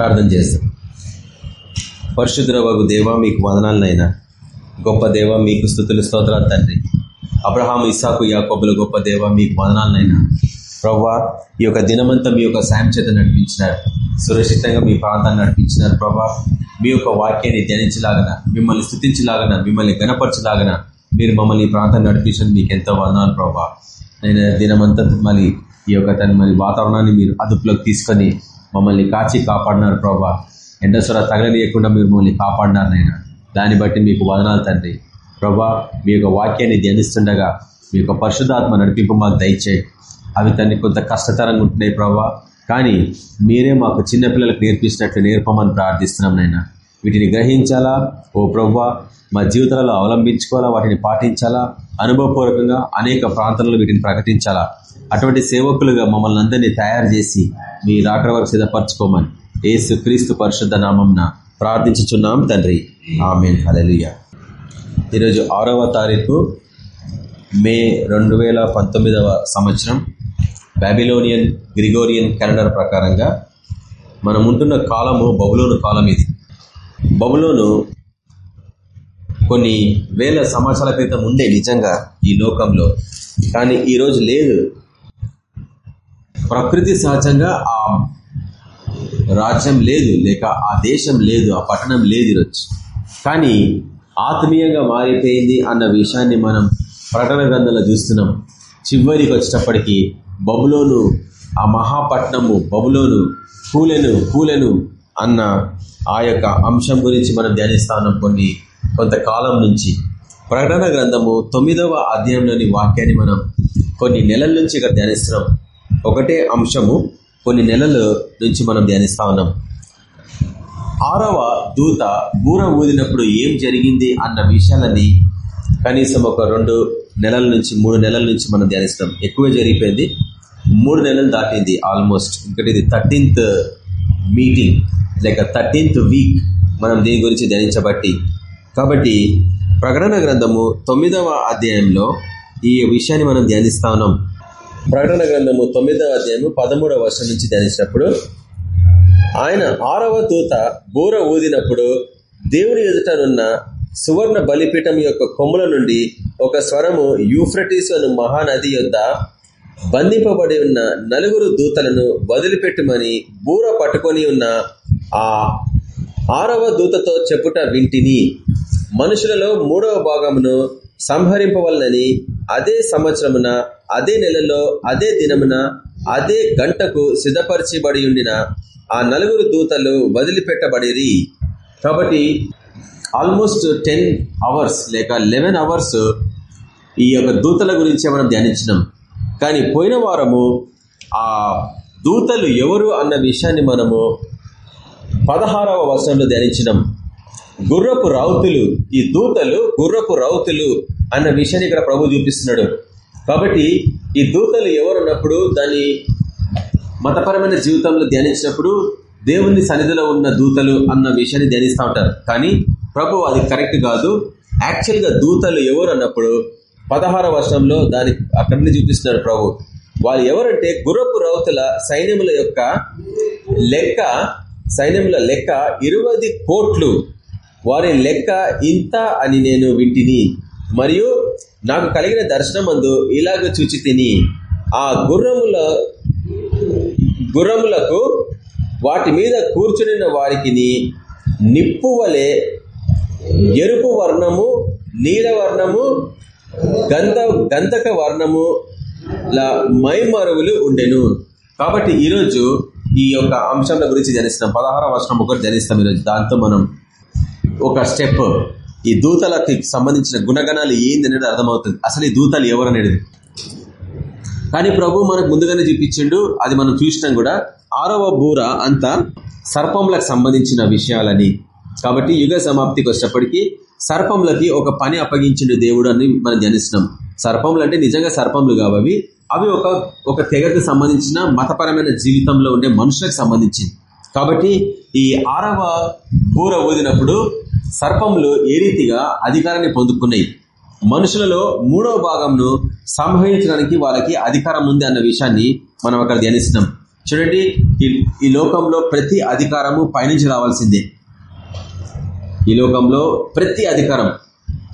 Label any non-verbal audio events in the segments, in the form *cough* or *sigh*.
ప్రార్థన చేస్తాం. పరిశుద్ధ దేవ మీకు వదనాలనైనా. గొప్ప దేవ మీకు స్థుతులు స్తోత్రాలు తండ్రి. అబ్రహాం ఇసాకు యాకోబుల గొప్ప దేవ మీకు వదనాలనైనా. ప్రవ్వా ఈ యొక్క దినమంతా మీ యొక్క సాయం చేత నడిపించినారు. సురక్షితంగా మీ ప్రాంతాన్ని నడిపించినారు ప్రభా మీ యొక్క వాక్యాన్ని ధ్యానించలాగన మిమ్మల్ని స్థుతించలాగన మిమ్మల్ని గణపరచలాగన మీరు మమ్మల్ని ఈ ప్రాంతాన్ని నడిపించండి మీకు ఎంతో వదనాలు ప్రభా నేను దినమంతా మళ్ళీ ఈ యొక్క తన మరి వాతావరణాన్ని మీరు అదుపులోకి తీసుకొని మమ్మల్ని కాచి కాపాడినారు ప్రభా. ఎండసొర తగలనీయకుండా మీరు మమ్మల్ని కాపాడినారు నైనా దాన్ని బట్టి మీకు వదనాలు తండ్రి. ప్రభా మీ యొక్క వాక్యాన్ని ధ్యానిస్తుండగా మీ యొక్క పరిశుధాత్మ నడిపింపు మాకు దయచేయి. అవి తన్ని కొంత కష్టతరంగా ఉంటున్నాయి ప్రభా. కానీ మీరే మాకు చిన్నపిల్లలకు నేర్పించినట్లు నేర్పమని ప్రార్థిస్తున్నాం నైనా వీటిని గ్రహించాలా? ఓ ప్రవ్వా మా జీవితాలలో అవలంబించుకోవాలా? వాటిని పాటించాలా? అనుభవపూర్వకంగా అనేక ప్రాంతాలలో వీటిని ప్రకటించాలా? అటువంటి సేవకులుగా మమ్మల్ని అందరినీ తయారు చేసి మీ రాకడ వరకు సిద్ధపరచుకోమని ఏసు క్రీస్తు పరిశుద్ధ నామంన ప్రార్థించుచున్నాం తండ్రి. ఆమెన్. హలలియ ఈరోజు ఆరవ తారీఖు మే రెండు సంవత్సరం. బాబిలోనియన్ గ్రిగోరియన్ క్యాలెండర్ ప్రకారంగా మనం ఉంటున్న కాలము బబులోను కాలం ఇది బబులోను కొన్ని వేల సంవత్సరాల క్రితం ఉండే నిజంగా ఈ లోకంలో. కానీ ఈరోజు లేదు. ప్రకృతి సహజంగా ఆ రాజ్యం లేదు లేక ఆ దేశం లేదు ఆ పట్టణం లేదు ఈరోజు కానీ ఆత్మీయంగా మారిపోయింది అన్న విషయాన్ని మనం ప్రకటన గ్రంథంలో చూస్తున్నాం. చివరికి వచ్చేటప్పటికి బబులోను ఆ మహాపట్నము బబులోను కూలెను కూలెను అన్న ఆ యొక్క అంశం గురించి మనం ధ్యానిస్తా ఉన్నాం కొన్ని కొంతకాలం నుంచి ప్రకటన గ్రంథము తొమ్మిదవ అధ్యాయంలోని వాక్యాన్ని మనం కొన్ని నెలల నుంచి ఇక్కడ ధ్యానిస్తున్నాం. ఒకటే అంశము కొన్ని నెలల నుంచి మనం ధ్యానిస్తా ఉన్నాం. ఆరవ దూత బూర ఊదినప్పుడు ఏం జరిగింది అన్న విషయాలని కనీసం ఒక రెండు నెలల నుంచి మూడు నెలల నుంచి మనం ధ్యానిస్తాం ఎక్కువ జరిగిపోయింది మూడు నెలలు దాటింది ఆల్మోస్ట్. ఇంకటి ఇది థర్టీన్త్ మీటింగ్ లేక థర్టీన్త్ వీక్ మనం దీని గురించి ధ్యానించబట్టి కాబట్టి ప్రకటన గ్రంథము తొమ్మిదవ అధ్యాయంలో ఈ విషయాన్ని మనం ధ్యానిస్తా ఉన్నాం. ప్రకటన గ్రంథము తొమ్మిదవ అధ్యాయము పదమూడవ వర్షం నుంచి ధ్యానించినప్పుడు ఆయన ఆరవ దూత బూర ఊదినప్పుడు దేవుని ఎదుటనున్న సువర్ణ బలిపీఠం యొక్క కొమ్ముల నుండి ఒక స్వరము యూఫ్రటీస్ అను మహానది యొద్ బంధింపబడి ఉన్న నలుగురు దూతలను వదిలిపెట్టుమని బూర పట్టుకొని ఉన్న ఆ ఆరవ దూతతో చెప్పుట వింటిని. మనుషులలో మూడవ భాగమును సంహరింపవలనని అదే సంవత్సరమున అదే నెలలో అదే దినమున అదే గంటకు సిద్ధపరచబడి ఉండిన ఆ నలుగురు దూతలు వదిలిపెట్టబడిరి. కాబట్టి ఆల్మోస్ట్ టెన్ అవర్స్ లేక లెవెన్ అవర్స్ ఈ యొక్క దూతల గురించే మనం ధ్యానించినాం. కానీ పోయిన వారము ఆ దూతలు ఎవరు అన్న విషయాన్ని మనము పదహారవ వర్షంలో ధ్యానించినాం. గుర్రపు రౌతులు ఈ దూతలు గుర్రపు రౌతులు అన్న విషయాన్ని ఇక్కడ ప్రభు చూపిస్తున్నాడు. కాబట్టి ఈ దూతలు ఎవరున్నప్పుడు దాని మతపరమైన జీవితంలో ధ్యానించినప్పుడు దేవుని సన్నిధిలో ఉన్న దూతలు అన్న విషయాన్ని ధ్యానిస్తూ ఉంటారు. కానీ ప్రభు అది కరెక్ట్ కాదు. యాక్చువల్గా దూతలు ఎవరు అన్నప్పుడు పదహార వర్షంలో దాని అక్కడిని చూపిస్తున్నారు ప్రభు. వాళ్ళు ఎవరంటే గుర్రపు రౌతుల సైన్యముల యొక్క లెక్క సైన్యముల లెక్క ఇరవై కోట్లు. వారి లెక్క ఇంత అని నేను వింటిని. మరియు నాకు కలిగిన దర్శనమందు ఇలాగ చూచి తిని ఆ గుర్రముల గుర్రములకు వాటి మీద కూర్చునిన వారికి నిప్పు వలె ఎరుపు వర్ణము నీల వర్ణము గంధ గంధక వర్ణము మైమరువులు ఉండెను. కాబట్టి ఈరోజు ఈ యొక్క అంశాల గురించి జనిస్తున్నాం పదహార వర్షం ఒకటి జనిస్తాం ఈరోజు. దాంతో మనం ఒక స్టెప్ ఈ దూతలకి సంబంధించిన గుణగణాలు ఏంది అనేది అర్థమవుతుంది. అసలు ఈ దూతలు ఎవరు అనేది కానీ ప్రభు మనకు ముందుగానే చూపించిండు అది మనం చూసినాం కూడా. ఆరవ బూర అంతా సర్పంలకు సంబంధించిన విషయాలని. కాబట్టి యుగ సమాప్తికి వచ్చేటప్పటికీ సర్పంలకి ఒక పని అప్పగించిండు దేవుడు అని మనం ధ్యానిస్తున్నాం. సర్పంలు అంటే నిజంగా సర్పంలు కావవి అవి ఒక ఒక తెగకు సంబంధించిన మతపరమైన జీవితంలో ఉండే మనుషులకు సంబంధించింది. కాబట్టి ఈ ఆరవ బూర ఊదినప్పుడు సర్పములు ఏ రీతిగా అధికారాన్ని పొందుకున్నాయి? మనుషులలో మూడవ భాగంను సంహరించడానికి వాళ్ళకి అధికారం ఉంది అన్న విషయాన్ని మనం అక్కడ ధ్యానిస్తున్నాం. చూడండి ఈ లోకంలో ప్రతి అధికారము పయనించి రావాల్సిందే. ఈ లోకంలో ప్రతి అధికారం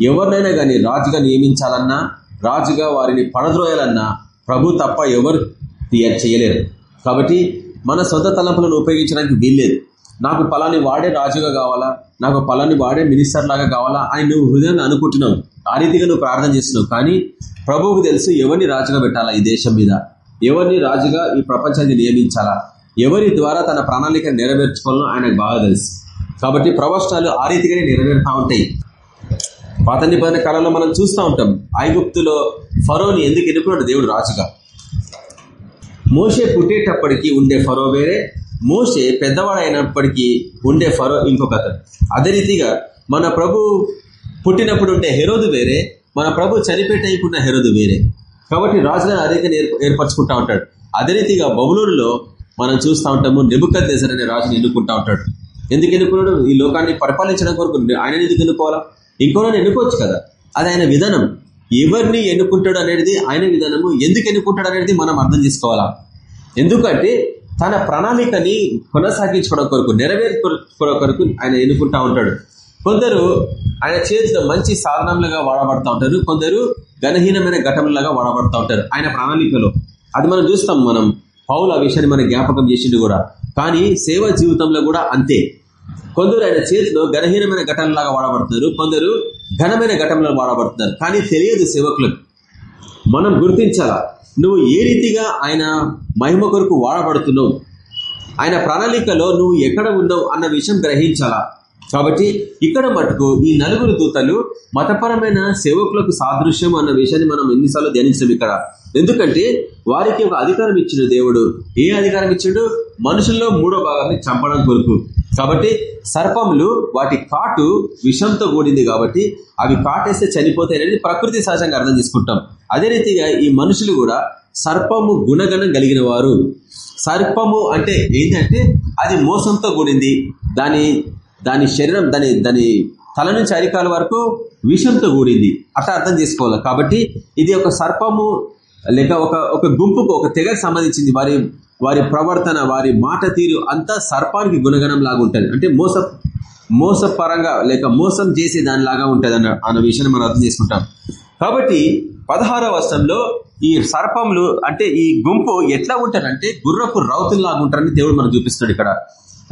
ఎవరినైనా కానీ రాజుగా నియమించాలన్నా రాజుగా వారిని పడద్రోయాలన్నా ప్రభు తప్ప ఎవరు చేయలేరు. కాబట్టి మన సొంత తలంపులను ఉపయోగించడానికి వీల్లేదు. నాకు పలాని వాడే రాజుగా కావాలా? నాకు పలాని వాడే మినిస్టర్ లాగా కావాలా? అని నువ్వు హృదయాన్ని అనుకుంటున్నావు. ఆ రీతిగా నువ్వు ప్రార్థన చేస్తున్నావు. కానీ ప్రభువుకు తెలుసు ఎవరిని రాజుగా పెట్టాలా ఈ దేశం మీద? ఎవరిని రాజుగా ఈ ప్రపంచాన్ని నియమించాలా? ఎవరి ద్వారా తన ప్రణాళిక నెరవేర్చుకోవాలో ఆయనకు బాగా తెలుసు. కాబట్టి ప్రవచనాలు ఆ రీతిగానే నెరవేరుతూ ఉంటాయి. పాత నిబంధన కాలంలో మనం చూస్తూ ఉంటాం ఐగుప్తులో ఫరోని ఎందుకు ఎన్నుకున్నాడు? దేవుడు రాజుగా. మోసే పుట్టేటప్పటికి ఉండే ఫరో వేరే మోసే పెద్దవాడైనప్పటికీ ఉండే ఫరో ఇంకొక అతను. అదే రీతిగా మన ప్రభు పుట్టినప్పుడు ఉండే హెరోదు వేరే మన ప్రభు చనిపెట్టయికున్న హెరోదు వేరే. కాబట్టి రాజుగా అదే ఏర్పరచుకుంటా ఉంటాడు. అదే రీతిగా బబులూరులో మనం చూస్తూ ఉంటాము నెబుకల్ దేశర్ అనే రాజుని ఎన్నుకుంటా ఉంటాడు. ఎందుకు ఎన్నుకున్నాడు? ఈ లోకాన్ని పరిపాలించడం కొరకు ఆయన ఎందుకు ఎన్నుకోవాలా? ఇంకోనని ఎన్నుకోవచ్చు కదా? అది ఆయన విధానం. ఎవరిని ఎన్నుకుంటాడు అనేది ఆయన విధానము. ఎందుకు ఎన్నుకుంటాడు అనేది మనం అర్థం చేసుకోవాలా? ఎందుకంటే తన ప్రణాళికని కొనసాగించుకోవడం కొరకు నెరవేర్చుకోవడం కొరకు ఆయన ఎన్నుకుంటా ఉంటాడు. కొందరు ఆయన చేతిలో మంచి సాధనలుగా వాడబడతా ఉంటారు. కొందరు ఘనహీనమైన ఘటనలుగా వాడబడతా ఉంటారు ఆయన ప్రణాళికలో. అది మనం చూస్తాం మనం. పౌలు ఆ విషయాన్ని మన జ్ఞాపకం చేసిండు కూడా. కానీ సేవ జీవితంలో కూడా అంతే. కొందరు ఆయన చేతిలో ఘనహీనమైన ఘటనలాగా వాడబడుతున్నారు కొందరు ఘనమైన ఘటనలో వాడబడుతున్నారు. కానీ తెలియదు సేవకులకు. మనం గుర్తించాలా? నువ్వు ఏ రీతిగా ఆయన మహిమ కొరకు వాడబడుతున్నావు? ఆయన ప్రణాళికలో నువ్వు ఎక్కడ ఉన్నావు అన్న విషయం గ్రహించాలా? కాబట్టి ఇక్కడ మటుకు ఈ నలుగురు దూతలు మతపరమైన సేవకులకు సాదృశ్యం అన్న విషయాన్ని మనం ఎన్నిసార్లు ధ్యానించాం ఇక్కడ. ఎందుకంటే వారికి ఒక అధికారం ఇచ్చిన దేవుడు. ఏ అధికారం ఇచ్చాడు? మనుషుల్లో మూడో భాగాన్ని చంపడం కొరకు. కాబట్టి సర్పములు వాటి కాటు విషంతో కూడింది కాబట్టి అవి కాటేస్తే చనిపోతాయని ప్రకృతి సహజంగా అర్థం చేసుకుంటాం. అదే రీతిగా ఈ మనుషులు కూడా సర్పము గుణగణం కలిగిన వారు. సర్పము అంటే ఏంటంటే అది మోసంతో కూడింది. దాని దాని శరీరం దాని దాని తల నుంచి అరికాల వరకు విషంతో కూడింది. అట్లా అర్థం చేసుకోవాలి. కాబట్టి ఇది ఒక సర్పము లేక ఒక ఒక గుంపుకు ఒక తెగకు సంబంధించింది. వారి వారి ప్రవర్తన వారి మాట తీరు అంతా సర్పానికి గుణగణం లాగా ఉంటుంది. అంటే మోస మోసపరంగా లేక మోసం చేసే దానిలాగా ఉంటుంది అన్న అన్న విషయాన్ని మనం అర్థం చేసుకుంటాం. కాబట్టి పదహారవ వర్షంలో ఈ సర్పములు అంటే ఈ గుంపు ఎట్లా ఉంటారంటే గుర్రపు రౌతుల్లాగా ఉంటారని దేవుడు మనం చూపిస్తున్నాడు ఇక్కడ.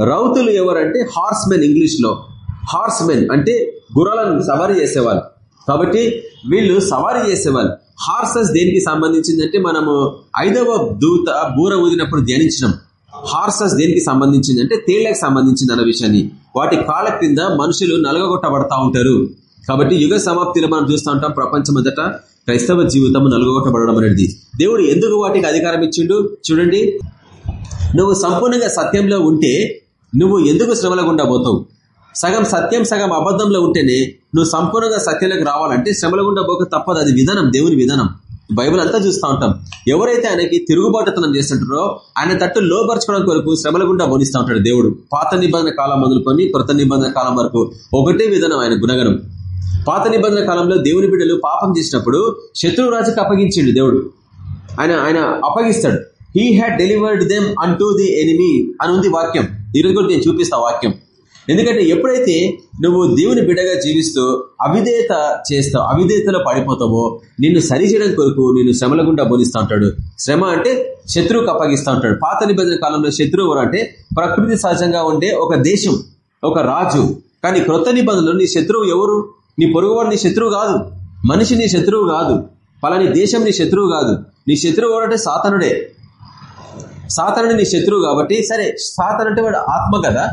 రౌతులు ఎవరంటే హార్స్ మెన్ ఇంగ్లీష్లో హార్స్ మెన్ అంటే గుర్రాలను సవారీ చేసేవాళ్ళు. కాబట్టి వీళ్ళు సవారీ చేసేవాళ్ళు. హార్సెస్ దేనికి సంబంధించిందంటే మనము ఐదవ దూత బూర ఊదినప్పుడు ధ్యానించినాం. హార్సెస్ దేనికి సంబంధించింది అంటే తేళ్ళకు సంబంధించింది అన్న విషయాన్ని. వాటి కాళ్ళ క్రింద మనుషులు నలగొట్టబడతా ఉంటారు. కాబట్టి యుగ సమాప్తిలో మనం చూస్తూ ఉంటాం ప్రపంచం క్రైస్తవ జీవితం నలుగొట్టబడడం అనేది. దేవుడు ఎందుకు వాటికి అధికారం ఇచ్చిండు? చూడండి. నువ్వు సంపూర్ణంగా సత్యంలో ఉంటే నువ్వు ఎందుకు శ్రమల గుండా పోతావు? సగం సత్యం సగం అబద్ధంలో ఉంటేనే నువ్వు సంపూర్ణంగా సత్యంలోకి రావాలంటే శ్రమల గుండా పోక తప్పదు. అది విధానం దేవుని విధానం. బైబుల్ అంతా చూస్తూ ఉంటాం. ఎవరైతే ఆయనకి తిరుగుబాటుతనం చేస్తుంటారో ఆయన తట్టు లోపరచుకోవడం కొరకు శ్రమల గుండా బోధిస్తూ ఉంటాడు దేవుడు. పాత నిబంధన కాలం మొదలుకొని కొత్త నిబంధన కాలం వరకు ఒకటే విధానం ఆయన గుణగణం. పాత నిబంధన కాలంలో దేవుని బిడ్డలు పాపం చేసినప్పుడు శత్రురాజుకి అప్పగించిండు దేవుడు. ఆయన ఆయన అప్పగిస్తాడు. He had delivered them unto the enemy అని ఉంది వాక్యం. ఈరోజు కూడా నేను చూపిస్తా వాక్యం. ఎందుకంటే ఎప్పుడైతే నువ్వు దేవుని బిడ్డగా జీవిస్తూ అవిధేత చేస్తావు అవిధేతలో పడిపోతావో నిన్ను సరిచేయడం కొరకు నిన్ను శ్రమల గుండా బోధిస్తూ ఉంటాడు. శ్రమ అంటే శత్రువుకు అప్పగిస్తూ ఉంటాడు. పాత నిబంధన కాలంలో శత్రువు అంటే ప్రకృతి సహజంగా ఉండే ఒక దేశం ఒక రాజు. కానీ క్రొత్త నిబంధనలు నీ శత్రువు ఎవరు? నీ పొరుగువాడు నీ శత్రువు కాదు. మనిషి నీ శత్రువు కాదు. పలాని దేశం నీ శత్రువు కాదు. నీ శత్రువు అంటే సాతనుడే. సాతనుడు నీ శత్రువు కాబట్టి సరే సాతను అంటే వాడు ఆత్మ కదా.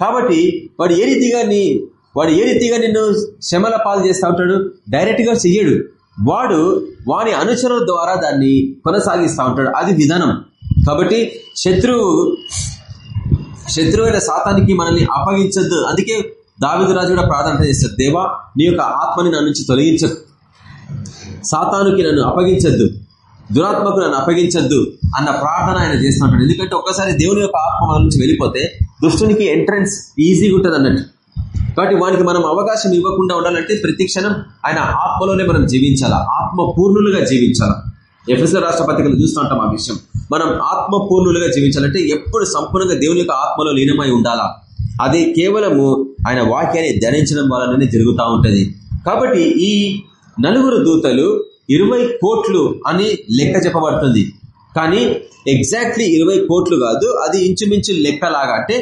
కాబట్టి వాడు ఏ రీతిగా నీ వాడు ఏ రీతిగా నిన్ను శ్రమల పాలు చేస్తూ ఉంటాడు? డైరెక్ట్గా చెయ్యడు. వాడు వాని అనుచరుల ద్వారా దాన్ని కొనసాగిస్తూ ఉంటాడు. అది విధానం. కాబట్టి శత్రువు శత్రువైన శాతానికి మనల్ని అప్పగించద్దు. అందుకే దావిదు రాజు కూడా ప్రార్థన చేస్తాడు. దేవా నీ యొక్క ఆత్మని నా నుంచి తొలగించదు సాతానుకి నన్ను అప్పగించద్దు. దురాత్మకు నన్ను అప్పగించద్దు అన్న ప్రార్థన ఆయన చేస్తూ ఎందుకంటే ఒక్కసారి దేవుని యొక్క ఆత్మ మన నుంచి వెళ్ళిపోతే దుష్టునికి ఎంట్రన్స్ ఈజీగా ఉంటుంది అన్నట్టు. కాబట్టి వానికి మనం అవకాశం ఇవ్వకుండా ఉండాలంటే ప్రతి క్షణం ఆయన ఆత్మలోనే మనం జీవించాలా? ఆత్మపూర్ణులుగా జీవించాలా? ఎఫ్ఎస్ఎల్ రాష్ట్ర పత్రికలు చూస్తూ ఆ విషయం. మనం ఆత్మపూర్ణులుగా జీవించాలంటే ఎప్పుడు సంపూర్ణంగా దేవుని యొక్క ఆత్మలో లీనమై ఉండాలా? అది కేవలము ఆయన వాక్యాన్ని ధ్యానించడం వలననే జరుగుతూ ఉంటుంది. కాబట్టి ఈ నలుగురు దూతలు ఇరవై కోట్లు అని లెక్క చెప్పబడుతుంది. కానీ ఎగ్జాక్ట్లీ ఇరవై కోట్లు కాదు అది ఇంచుమించు లెక్కలాగా అంటే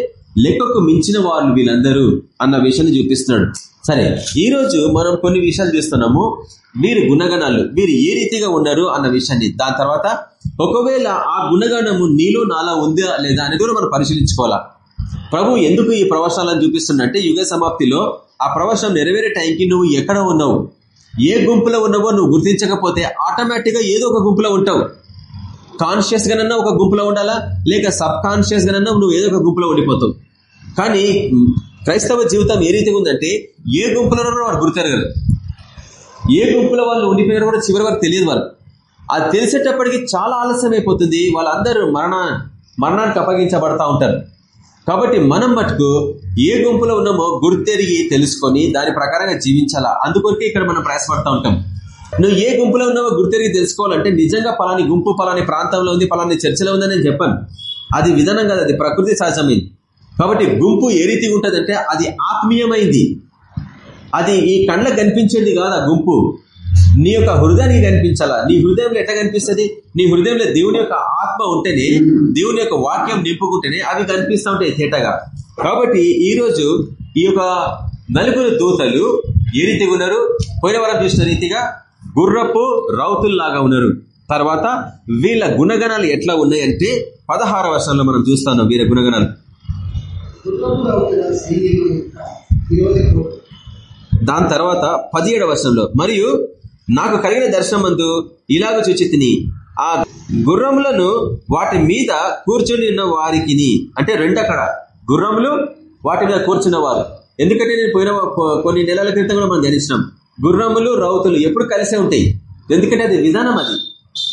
లెక్కకు మించిన వాళ్ళు వీళ్ళందరూ అన్న విషయాన్ని చూపిస్తున్నాడు. సరే ఈ రోజు మనం కొన్ని విషయాలు చూస్తున్నాము. వీరి గుణగణాలు వీరు ఏ రీతిగా ఉన్నారు అన్న విషయాన్ని. దాని తర్వాత ఒకవేళ ఆ గుణగణము నీలో నాలా ఉందా లేదా అనేది కూడా మనం పరిశీలించుకోవాలా. ప్రభు ఎందుకు ఈ ప్రవచనాలను చూపిస్తుందంటే యుగ సమాప్తిలో ఆ ప్రవచనం నెరవేరే టైంకి నువ్వు ఎక్కడ ఉన్నావు? ఏ గుంపులో ఉన్నావో నువ్వు గుర్తించకపోతే ఆటోమేటిక్గా ఏదో ఒక గుంపులో ఉంటావు. కాన్షియస్ గానన్నా ఒక గుంపులో ఉండాలా? లేక సబ్ కాన్షియస్ గానన్నా నువ్వు ఏదో ఒక గుంపులో ఉండిపోతావు. కానీ క్రైస్తవ జీవితం ఏ రీతిగా ఉందంటే ఏ గుంపులో వాడు గుర్తెరగరు ఏ గుంపులో వాళ్ళు ఉండిపోయారో కూడా చివరి వరకు తెలియదు వాళ్ళు. అది తెలిసేటప్పటికి చాలా ఆలస్యం అయిపోతుంది వాళ్ళందరూ మరణ మరణానికి అప్పగించబడతా ఉంటారు. కాబట్టి మనం మటుకు ఏ గుంపులో ఉన్నామో గుర్తెరిగి తెలుసుకొని దాని ప్రకారంగా జీవించాలా? అందుకొరకే ఇక్కడ మనం ప్రయాసపడతా ఉంటాం. నువ్వు ఏ గుంపులో ఉన్నావో గుర్తెరిగి తెలుసుకోవాలంటే నిజంగా పలాని గుంపు పలాని ప్రాంతంలో ఉంది పలాని చర్చలో ఉందని నేను చెప్పాను. అది విధానం కాదు అది ప్రకృతి సహజమైంది. కాబట్టి గుంపు ఏ రీతిగా ఉంటుందంటే అది ఆత్మీయమైంది. అది ఈ కళ్ళకు కనిపించేది కాదు ఆ గుంపు. నీ యొక్క హృదయానికి కనిపించాలా? నీ హృదయంలో ఎట్లా కనిపిస్తుంది? నీ హృదయంలో దేవుని యొక్క ఆత్మ ఉంటేనే దేవుని యొక్క వాక్యం నింపుకుంటేనే అవి కనిపిస్తూ ఉంటాయి తేటగా. కాబట్టి ఈరోజు ఈ యొక్క నలుగురు దూతలు ఏ రీతిగా ఉన్నారు? పోయిన వారం చూసిన రీతిగా గుర్రపు రౌతుల్లాగా ఉన్నారు. తర్వాత వీళ్ళ గుణగణాలు ఎట్లా ఉన్నాయంటే పదహార వర్షంలో మనం చూస్తాం వీళ్ళ గుణగణాలు. దాని తర్వాత పదిహేడవ వర్షంలో మరియు నాకు కలిగిన దర్శనమందు ఇలాగ చూచితిని ఆ గుర్రములను వాటి మీద కూర్చొని ఉన్న వారికి అంటే రెండు అక్కడ. గుర్రములు వాటి మీద కూర్చున్న వారు ఎందుకంటే నేను పోయిన కొన్ని నెలల క్రితం కూడా మనం ధ్యానించినాం. గుర్రములు రౌతులు ఎప్పుడు కలిసే ఉంటాయి. ఎందుకంటే అది విధానం అది.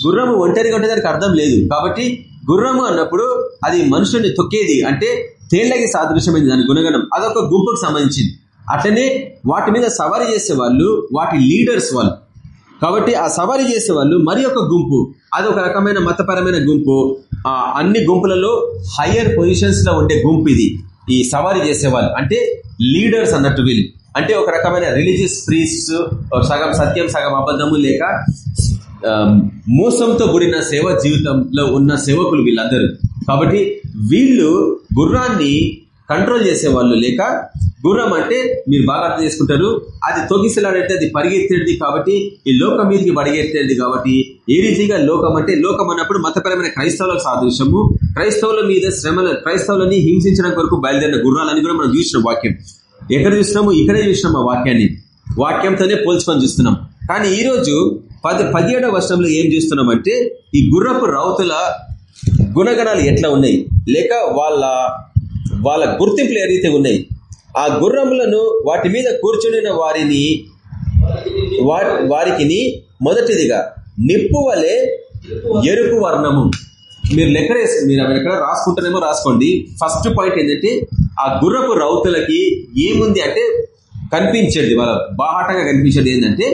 గుర్రము ఒంటరిగా ఉంటే దానికి అర్థం లేదు. కాబట్టి గుర్రము అన్నప్పుడు అది మనుషుల్ని తొక్కేది. అంటే తేళ్ళకి సాదృశ్యమైంది దాని గుణగణం. అదొక గుంపుకు సంబంధించింది. అట్లనే వాటి మీద సవారీ చేసే వాళ్ళు వాటి లీడర్స్ వాళ్ళు. కాబట్టి ఆ సవారీ చేసే వాళ్ళు మరి ఒక గుంపు. అది ఒక రకమైన మతపరమైన గుంపు. ఆ అన్ని గుంపులలో హయ్యర్ పొజిషన్స్లో ఉండే గుంపు ఇది. ఈ సవారీ చేసే వాళ్ళు అంటే లీడర్స్ అన్నట్టు వీళ్ళు. అంటే ఒక రకమైన రిలీజియస్ ప్రీస్ట్ సగం సత్యం సగం అబద్ధము లేక um, మోసంతో కూడిన సేవ జీవితంలో ఉన్న సేవకులు వీళ్ళందరూ. కాబట్టి వీళ్ళు గుర్రాన్ని కంట్రోల్ చేసే వాళ్ళు లేక గుర్రం అంటే మీరు బాగా అర్థం చేసుకుంటారు. అది తొగిసలాడైతే అది పరిగెత్తేది కాబట్టి ఈ లోకం మీదకి పరిగెత్తేది కాబట్టి ఏ రీతిగా లోకం అంటే లోకం అన్నప్పుడు మతపరమైన క్రైస్తవులకు సాదృశ్యము. క్రైస్తవుల మీద శ్రమల క్రైస్తవులని హింసించడం కొరకు బయలుదేరిన గుర్రాలని కూడా మనం చూసిన వాక్యం. ఎక్కడ చూసినాము ఇక్కడే చూసినాం ఆ వాక్యాన్ని. వాక్యంతోనే పోల్చుకొని చూస్తున్నాం. కానీ ఈ రోజు పది పదిహేడవ వర్షంలో ఏం చూస్తున్నామంటే ఈ గుర్రపు రౌతుల గుణగణాలు ఎట్లా ఉన్నాయి? లేక వాళ్ళ వాళ్ళ గుర్తింపులు ఏదైతే ఉన్నాయి? ఆ గుర్రములను వాటి మీద కూర్చునిన వారిని వారికి మొదటిదిగా నిప్పు వలె ఎరుపు వర్ణము. మీరు లెక్క మీరు ఎక్కడ రాసుకుంటారేమో రాసుకోండి. ఫస్ట్ పాయింట్ ఏంటంటే ఆ గుర్రపు రౌతులకి ఏముంది అంటే కనిపించేది వాళ్ళ బాహాటంగా కనిపించేది ఏంటంటే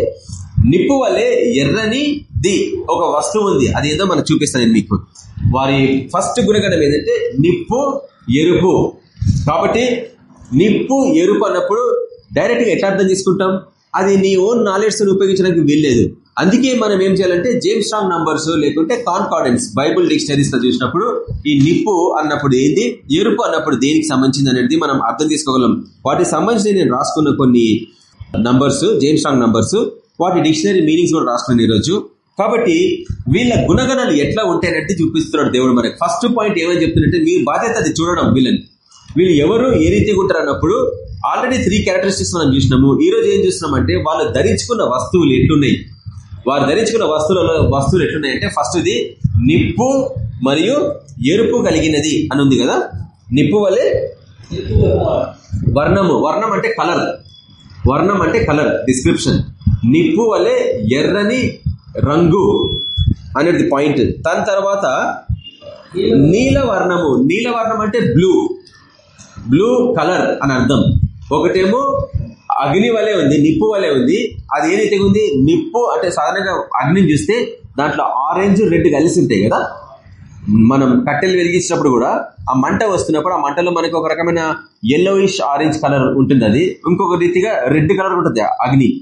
నిప్పు వలె ఎర్రని ది ఒక వస్తువు ఉంది. అది ఏదో మనం చూపిస్తాను నేను మీకు. వారి ఫస్ట్ గుణగణం ఏంటంటే నిప్పు ఎరుపు. కాబట్టి నిప్పు ఎరుపు అన్నప్పుడు డైరెక్ట్గా ఎట్లా అర్థం చేసుకుంటాం అది నీ ఓన్ నాలెడ్జ్ ఉపయోగించడానికి వీల్లేదు. అందుకే మనం ఏం చేయాలంటే జేమ్స్ స్ట్రాంగ్ నంబర్స్ లేకుంటే కాన్ఫాడెన్స్ బైబుల్ డిక్షనరీస్లో చూసినప్పుడు ఈ నిప్పు అన్నప్పుడు ఏంది ఎరుపు అన్నప్పుడు దేనికి సంబంధించింది అనేది మనం అర్థం చేసుకోగలం వాటికి సంబంధించి నేను రాసుకున్న కొన్ని నంబర్స్ జేమ్స్ స్ట్రాంగ్ నంబర్స్ వాటి డిక్షనరీ మీనింగ్స్ కూడా రాసుకున్నాను ఈరోజు. కాబట్టి వీళ్ళ గుణగణాలు ఎట్లా ఉంటాయనంటే చూపిస్తున్నాడు దేవుడు మనకి. ఫస్ట్ పాయింట్ ఏమని చెప్తున్నట్టే మీ బాధ్యత అది చూడడం వీళ్ళని. వీళ్ళు ఎవరు ఏ రీతిగా ఉంటారు అన్నప్పుడు ఆల్రెడీ త్రీ క్యారెక్టరిస్టిక్స్ మనం చూసినాము. ఈ రోజు ఏం చూస్తున్నామంటే వాళ్ళు ధరించుకున్న వస్తువులు ఎట్లున్నాయి? వారు ధరించుకున్న వస్తువులలో వస్తువులు ఎట్లున్నాయంటే ఫస్ట్ ఫస్ట్ది నిప్పు మరియు ఎరుపు కలిగినది అని ఉంది కదా? నిప్పు వలె వర్ణము. వర్ణం అంటే కలర్ వర్ణం అంటే కలర్ డిస్క్రిప్షన్ నిప్పు వలె ఎర్రని రంగు అనేది పాయింట్ దాని తర్వాత నీల వర్ణము నీల వర్ణం అంటే బ్లూ బ్లూ కలర్ అని అర్థం. ఒకటేమో అగ్ని వలె ఉంది నిప్పు వలె ఉంది. అది ఏ రీతిగా ఉంది? నిప్పు అంటే సాధారణంగా అగ్నిని చూస్తే దాంట్లో ఆరెంజ్ రెడ్ కలిసి ఉంటాయి కదా. మనం కట్టెలు వెలిగించినప్పుడు కూడా ఆ మంట వస్తున్నప్పుడు ఆ మంటలో మనకు ఒక రకమైన ఎల్లోయిష్ ఆరెంజ్ కలర్ ఉంటుంది అది. ఇంకొక రీతిగా రెడ్ కలర్ ఉంటుంది అగ్ని.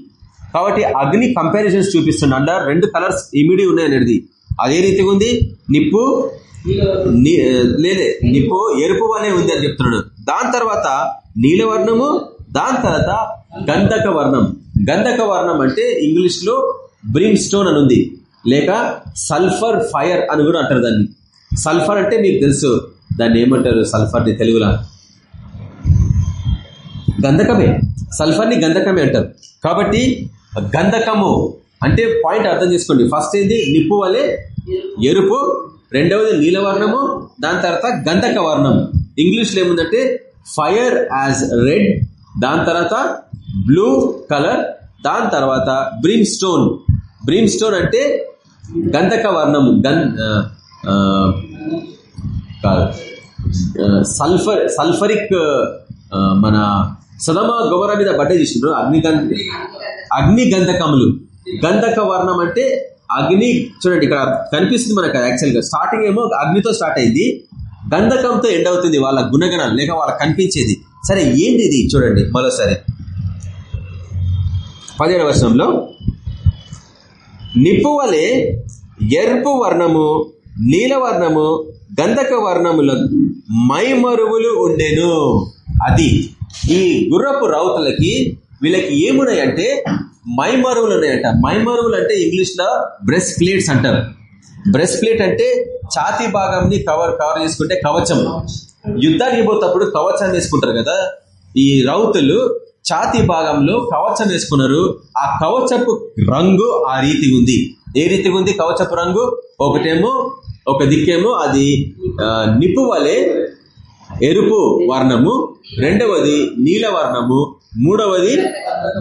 కాబట్టి అగ్ని కంపారిజన్స్ చూపిస్తుంది అండ రెండు కలర్స్ ఇమిడి ఉన్నాయనేది అదే రీతిగా ఉంది నిప్పు లేదే నిప్పు ఎరుపు వలె ఉంది అని చెప్తున్నాడు. దాని తర్వాత నీలవర్ణము దాని తర్వాత గంధక వర్ణం. గంధక వర్ణం అంటే ఇంగ్లీష్లో బ్రిమ్ స్టోన్ అని ఉంది. లేక సల్ఫర్ ఫైర్ అని కూడా అంటారు దాన్ని. సల్ఫర్ అంటే మీకు తెలుసు. దాన్ని ఏమంటారు సల్ఫర్ని తెలుగులా? గంధకమే. సల్ఫర్ని గంధకమే అంటారు. కాబట్టి గంధకము అంటే పాయింట్ అర్థం చేసుకోండి. ఫస్ట్ ఏంది? నిప్పు వలె ఎరుపు రెండవది నీలవర్ణము దాని తర్వాత గంధక వర్ణం ఇంగ్లీష్లో ఏముందంటే ఫైర్ యాజ్ రెడ్ దాని తర్వాత బ్లూ కలర్ దాని తర్వాత బ్రీమ్ స్టోన్ బ్రీమ్ స్టోన్ అంటే గంధక వర్ణము గన్ సల్ఫర్ సల్ఫరిక్ మన సదమ గోబర మీద బట్ట చేసిండ్రు అగ్ని అగ్ని గంధకములు గంధక వర్ణం అంటే అగ్ని చూడండి ఇక్కడ కనిపిస్తుంది మనకు యాక్చువల్గా స్టార్టింగ్ ఏమో అగ్నితో స్టార్ట్ అయింది. గంధకంతో ఎండ్ అవుతుంది వాళ్ళ గుణగణాలు లేక వాళ్ళకి కనిపించేది. సరే ఏంది ఇది? చూడండి మరోసారి. పదిహేడు వర్షంలో నిప్పు వలె ఎరుపు వర్ణము నీలవర్ణము గంధక వర్ణముల మైమరువులు ఉండెను. అది ఈ గుర్రపు రౌతులకి వీళ్ళకి ఏమున్నాయంటే మైమరువులు ఉన్నాయంట మైమరువులు అంటే ఇంగ్లీష్లో బ్రెస్ట్ ప్లేట్స్ అంటారు. బ్రెస్ట్ ప్లేట్ అంటే ఛాతీ భాగంని కవర్ కవర్ చేసుకుంటే కవచం. యుద్ధానికి పోతప్పుడు కవచాన్ని వేసుకుంటారు కదా. ఈ రౌతులు ఛాతీ భాగంలో కవచం వేసుకున్నారు. ఆ కవచపు రంగు ఆ రీతి ఉంది. ఏ రీతిగా ఉంది కవచపు రంగు? ఒకటేమో ఒక దిక్కేమో అది నిప్పు వలె ఎరుపు వర్ణము. రెండవది నీల వర్ణము మూడవది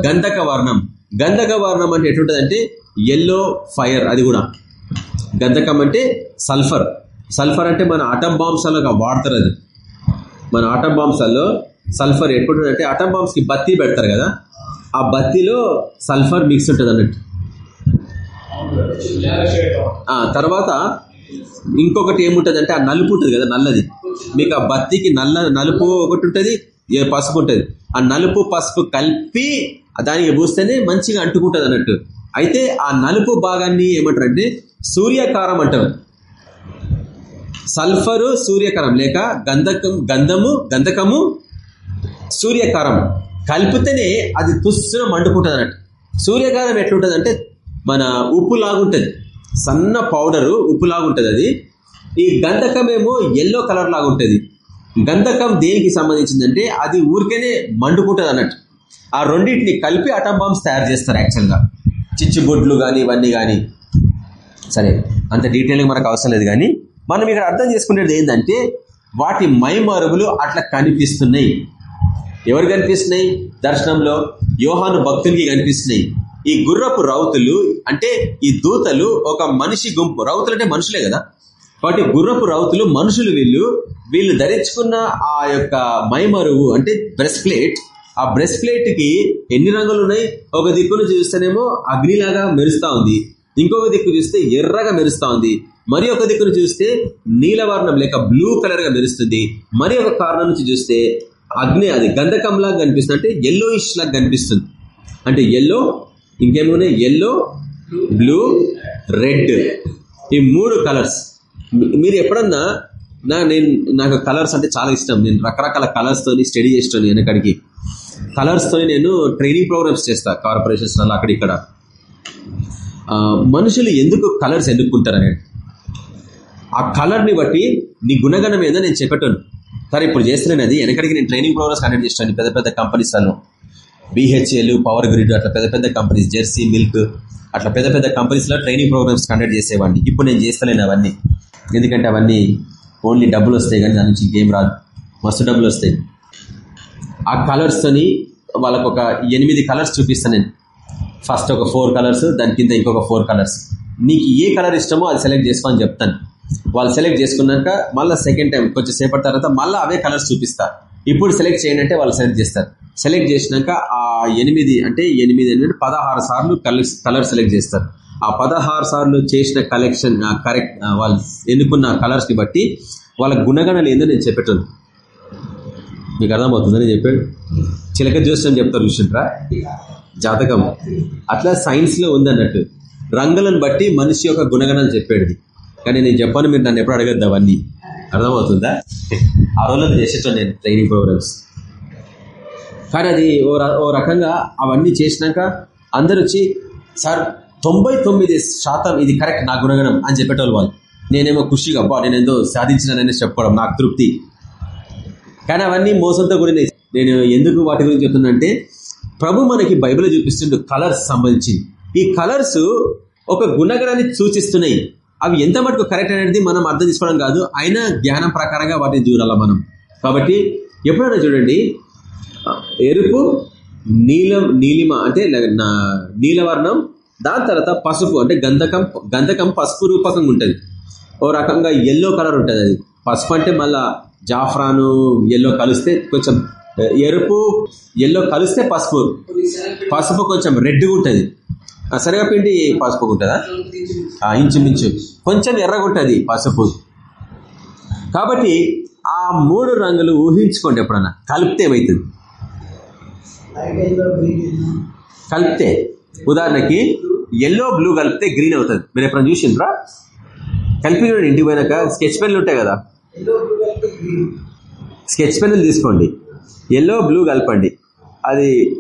గంధక వర్ణం గంధక వర్ణం అంటే ఎటుంటుంది అంటే ఎల్లో ఫైర్ అది కూడా. గంధకం అంటే సల్ఫర్ సల్ఫర్ అంటే మన అటం బాంబ్స్లో వాడతారు అది. మన అటం బాంబ్స్లో సల్ఫర్ ఎట్లుంటుంది అటం బాంబ్స్ బత్తి పెడతారు కదా ఆ బత్తిలో సల్ఫర్ మిక్స్ ఉంటుంది అన్నట్టు. తర్వాత ఇంకొకటి ఏముంటుంది అంటే ఆ నలుపు ఉంటుంది కదా నల్లది. మీకు ఆ బత్తికి నల్ల నలుపు ఒకటి ఉంటుంది పసుపు ఉంటుంది. ఆ నలుపు పసుపు కలిపి దానికి పూస్తేనే మంచిగా అంటుకుంటుంది అన్నట్టు. అయితే ఆ నలుపు భాగాన్ని ఏమంటారంటే సూర్యకారం అంటారు. సల్ఫరు సూర్యకారం లేక గంధకం గంధము గంధకము సూర్యకారం కలిపితేనే అది తుస్సున మండుకుంటుంది అన్నట్టు. సూర్యకారం ఎట్లుంటుంది అంటే మన ఉప్పు లాగుంటుంది సన్న పౌడరు ఉప్పు లాగుంటుంది అది. ఈ గంధకం ఏమో ఎల్లో కలర్ లాగుంటుంది గంధకం దేనికి సంబంధించిందంటే అది ఊరికేనే మండుకుంటుంది అన్నట్టు. ఆ రెండింటిని కలిపి అటమ్ బాంబ్స్ తయారు చేస్తారు యాక్చువల్గా చిచ్చుబొడ్లు కానీ ఇవన్నీ కానీ సరే అంత డీటెయిల్గా మనకు అవసరం లేదు కానీ మనం ఇక్కడ అర్థం చేసుకునేది ఏంటంటే వాటి మైమరుగులు అట్లా కనిపిస్తున్నాయి. ఎవరు కనిపిస్తున్నాయి? దర్శనంలో యోహాను భక్తునికి కనిపిస్తున్నాయి. ఈ గుర్రపు రౌతులు అంటే ఈ దూతలు ఒక మనిషి గుంపు. రౌతులు అంటే మనుషులే కదా. కాబట్టి గుర్రపు రౌతులు మనుషులు వీళ్ళు. వీళ్ళు ధరించుకున్న ఆ యొక్క మైమరువు అంటే బ్రెస్ప్లేట్ ఆ బ్రెస్ట్ ప్లేట్కి ఎన్ని రంగులు ఉన్నాయి ఒక దిక్కును చూస్తేనేమో అగ్నిలాగా మెరుస్తా ఉంది. ఇంకొక దిక్కు చూస్తే ఎర్రగా మెరుస్తా ఉంది. మరి ఒక దిక్కును చూస్తే నీలవర్ణం లేక బ్లూ కలర్గా మెరుస్తుంది. మరి ఒక కారణం నుంచి చూస్తే అగ్ని అది గంధకంలాగా కనిపిస్తుంది. అంటే ఇష్ లాగా కనిపిస్తుంది. అంటే ఎల్లో ఇంకేమున్నాయి? ఎల్లో బ్లూ రెడ్ ఈ మూడు కలర్స్ మీరు ఎప్పుడన్నా నా నేను నాకు కలర్స్ అంటే చాలా ఇష్టం. నేను రకరకాల కలర్స్తో స్టడీ చేస్తాను వెనకడికి. కలర్స్ నేను ట్రైనింగ్ ప్రోగ్రామ్స్ చేస్తా కార్పొరేషన్స్ అక్కడ ఇక్కడ. మనుషులు ఎందుకు కలర్స్ ఎన్నుకుంటారనే ఆ కలర్ని బట్టి నీ గుణగణం ఏదో నేను చెప్పటను సరే ఇప్పుడు చేస్తున్నాను అది. వెనకడికి నేను ట్రైనింగ్ ప్రోగ్రామ్స్ కండక్ట్ చేస్తాను. పెద్ద పెద్ద కంపెనీస్ అను బిహెచ్ఎల్ పవర్ గ్రిడ్ అట్లా పెద్ద పెద్ద కంపెనీస్ జెర్సీ మిల్క్ అట్లా పెద్ద పెద్ద కంపెనీస్లో ట్రైనింగ్ ప్రోగ్రామ్స్ కండక్ట్ చేసేవాడిని. ఇప్పుడు నేను చేస్తలేను అవన్నీ. ఎందుకంటే అవన్నీ ఓన్లీ డబ్బులు వస్తాయి కానీ దాని నుంచి ఇంకేం రాదు. మస్తు డబ్బులు వస్తాయి. ఆ కలర్స్తోని వాళ్ళకు ఒక ఎనిమిది కలర్స్ చూపిస్తాను నేను. ఫస్ట్ ఒక ఫోర్ కలర్స్ దాని కింద ఇంకొక ఫోర్ కలర్స్ నీకు ఏ కలర్ ఇష్టమో అది సెలెక్ట్ చేసుకోని చెప్తాను. వాళ్ళు సెలెక్ట్ చేసుకున్నాక మళ్ళీ సెకండ్ టైం కొంచెం సేపటి తర్వాత మళ్ళీ అవే కలర్స్ చూపిస్తా. ఇప్పుడు సెలెక్ట్ చేయండి అంటే వాళ్ళు సెలెక్ట్ చేస్తారు. సెలెక్ట్ చేసినాక ఆ ఎనిమిది అంటే ఎనిమిది అంటే పదహారు సార్లు కలర్ కలర్ సెలెక్ట్ చేస్తారు. ఆ పదహారు సార్లు చేసిన కలెక్షన్ కరెక్ట్ వాళ్ళు ఎన్నుకున్న కలర్స్ని బట్టి వాళ్ళ గుణగణాలు ఏందో నేను చెప్పేటోళ్ళు. మీకు అర్థమవుతుందని చెప్పాడు. చిలక జ్యోతిషం చెప్తారు చూసింట్రా జాతకం. అట్లా సైన్స్లో ఉందన్నట్టు రంగులను బట్టి మనిషి యొక్క గుణగణాలు చెప్పేది కానీ నేను చెప్పాను మీరు నన్ను ఎప్పుడు అడగద్దు అవన్నీ. అర్థమవుతుందా? ఆ రోజుల్లో చేసేటాను నేను ట్రైనింగ్ ప్రోగ్రామ్స్ కానీ అది ఓ ఓ రకంగా అవన్నీ చేసినాక అందరు వచ్చి సార్ తొంభై తొమ్మిది శాతం ఇది కరెక్ట్ నా గుణగణం అని చెప్పేటోళ్ళు వాళ్ళు. నేనేమో ఖుషిగా అబ్బా నేను ఏదో సాధించినానని చెప్పుకోవడం నాకు తృప్తి. కానీ అవన్నీ మోసంతో కూడిన నేను ఎందుకు వాటి గురించి చెప్తున్నానంటే ప్రభు మనకి బైబిల్ చూపిస్తుండే కలర్స్ సంబంధించింది ఈ కలర్స్ ఒక గుణగణాన్ని సూచిస్తున్నాయి. అవి ఎంత మటుకు కరెక్ట్ అనేది మనం అర్థం చేసుకోవడం కాదు. అయినా జ్ఞానం ప్రకారంగా వాటిని చూడాల మనం. కాబట్టి ఎప్పుడైనా చూడండి ఎరుపు నీలం నీలిమ అంటే నీలవర్ణం దాని తర్వాత పసుపు అంటే గంధకం గంధకం పసుపు రూపకంగా ఉంటుంది. ఓ రకంగా ఎల్లో కలర్ ఉంటుంది అది. పసుపు అంటే మళ్ళా జాఫ్రాను ఎల్లో కలిస్తే కొంచెం ఎరుపు ఎల్లో కలిస్తే పసుపు. పసుపు కొంచెం రెడ్గా ఉంటుంది. శనగపిండి పసుపు ఉంటుందా? ఇంచుమించు. కొంచెం ఎర్రగుంటుంది పసుపు. కాబట్టి ఆ మూడు రంగులు ఊహించుకోండి ఎప్పుడన్నా. కలిపితే ఏమవుతుంది కలిపితే. ఉదాహరణకి ఎల్లో బ్లూ కలిపితే గ్రీన్ అవుతుంది. మీరు ఎప్పుడైనా చూసిండ్రా? కలిపి ఇంటికి పోయినాక. స్కెచ్ పెన్లు ఉంటాయి కదా? స్కెచ్ పెన్నులు తీసుకోండి. ఎల్లో బ్లూ కలపండి. అది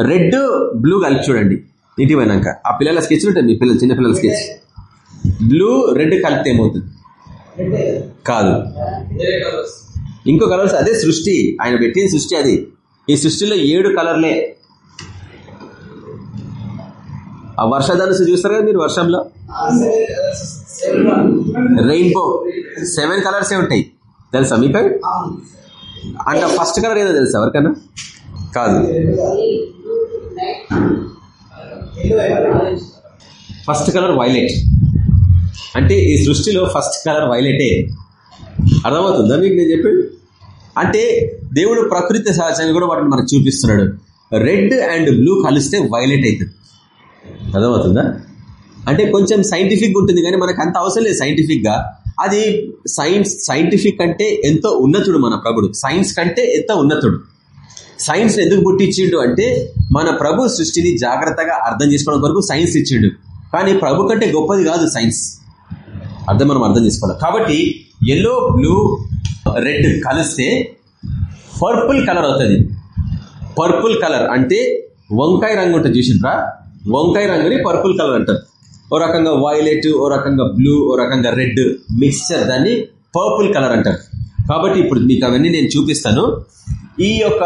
రెడ్ బ్లూ కలిపి చూడండి. ఇంటికి పోయినాక. ఆ పిల్లల స్కెచ్ ఉంటుంది మీ పిల్లలు చిన్న పిల్లల స్కెచ్. బ్లూ రెడ్ కలిపితే ఏమవుతుంది? కాదు. ఇంకో కలర్స్ అదే సృష్టి. ఆయన పెట్టిన సృష్టి అది. ఈ సృష్టిలో ఏడు కలర్లే ఆ వర్షధనుసు చూస్తారు కదా మీరు వర్షంలో? రెయిన్బో సెవెన్ కలర్సే ఉంటాయి. తెలుసా మీకు? అంటే ఫస్ట్ కలర్ ఏదో తెలుసా ఎవరికన్నా కాదు. ఫస్ట్ కలర్ వైలెట్ అంటే ఈ సృష్టిలో ఫస్ట్ కలర్ వైలెటే అర్థమవుతుందా మీకు నేను చెప్పాడు అంటే దేవుడు ప్రకృతి సహజంగా కూడా వాటిని మనకు చూపిస్తున్నాడు. రెడ్ అండ్ బ్లూ కలిస్తే వైలెట్ అవుతుంది. అర్థమవుతుందా? అంటే కొంచెం సైంటిఫిక్ ఉంటుంది కానీ మనకు అంత అవసరం లేదు సైంటిఫిక్గా అది సైన్స్ సైంటిఫిక్ అంటే ఎంతో ఉన్నతుడు మన ప్రభుడు. సైన్స్ కంటే ఎంతో ఉన్నతుడు. సైన్స్ ఎందుకు పుట్టించిండు అంటే మన ప్రభు సృష్టిని జాగ్రత్తగా అర్థం చేసుకోవడం వరకు సైన్స్ ఇచ్చిండు. కానీ ప్రభు కంటే గొప్పది కాదు సైన్స్ అర్థం మనం అర్థం చేసుకోవాలి. కాబట్టి ఎల్లో బ్లూ రెడ్ కలిస్తే పర్పుల్ కలర్ అవుతుంది. పర్పుల్ కలర్ అంటే వంకాయ రంగు ఉంటుంది చూసిండ్రా? వంకాయ రంగుని పర్పుల్ కలర్ అంటారు. ఓ రకంగా వైలెట్ ఓ రకంగా బ్లూ ఓ రకంగా రెడ్ మిక్స్చర్ దాన్ని పర్పుల్ కలర్ అంటారు. కాబట్టి ఇప్పుడు మీకు అవన్నీ నేను చూపిస్తాను. ఈ యొక్క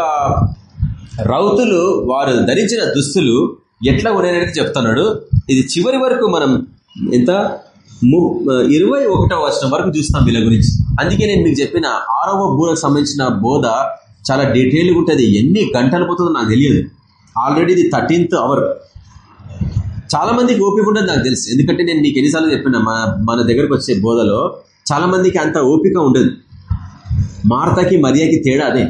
రౌతులు వారు ధరించిన దుస్తులు ఎట్లా ఉన్నాయనేది చెప్తున్నాడు. ఇది చివరి వరకు మనం ఎంత? ఇరవై ఒకటో వచ్చిన వరకు చూస్తాం వీళ్ళ గురించి. అందుకే నేను మీకు చెప్పిన ఆరవ బూరకు సంబంధించిన బోధ చాలా డీటెయిల్గా ఉంటుంది. ఎన్ని గంటలు పోతుందో నాకు తెలియదు. ఆల్రెడీ ఇది థర్టీన్త్ అవర్ చాలా మందికి ఓపిక ఉండదు నాకు తెలుసు. ఎందుకంటే నేను మీకు ఎన్నిసార్లు చెప్పిన మన మన దగ్గరకు వచ్చే బోధలో చాలా మందికి అంత ఓపిక ఉండదు. మార్తకి మరియకి తేడా అదే.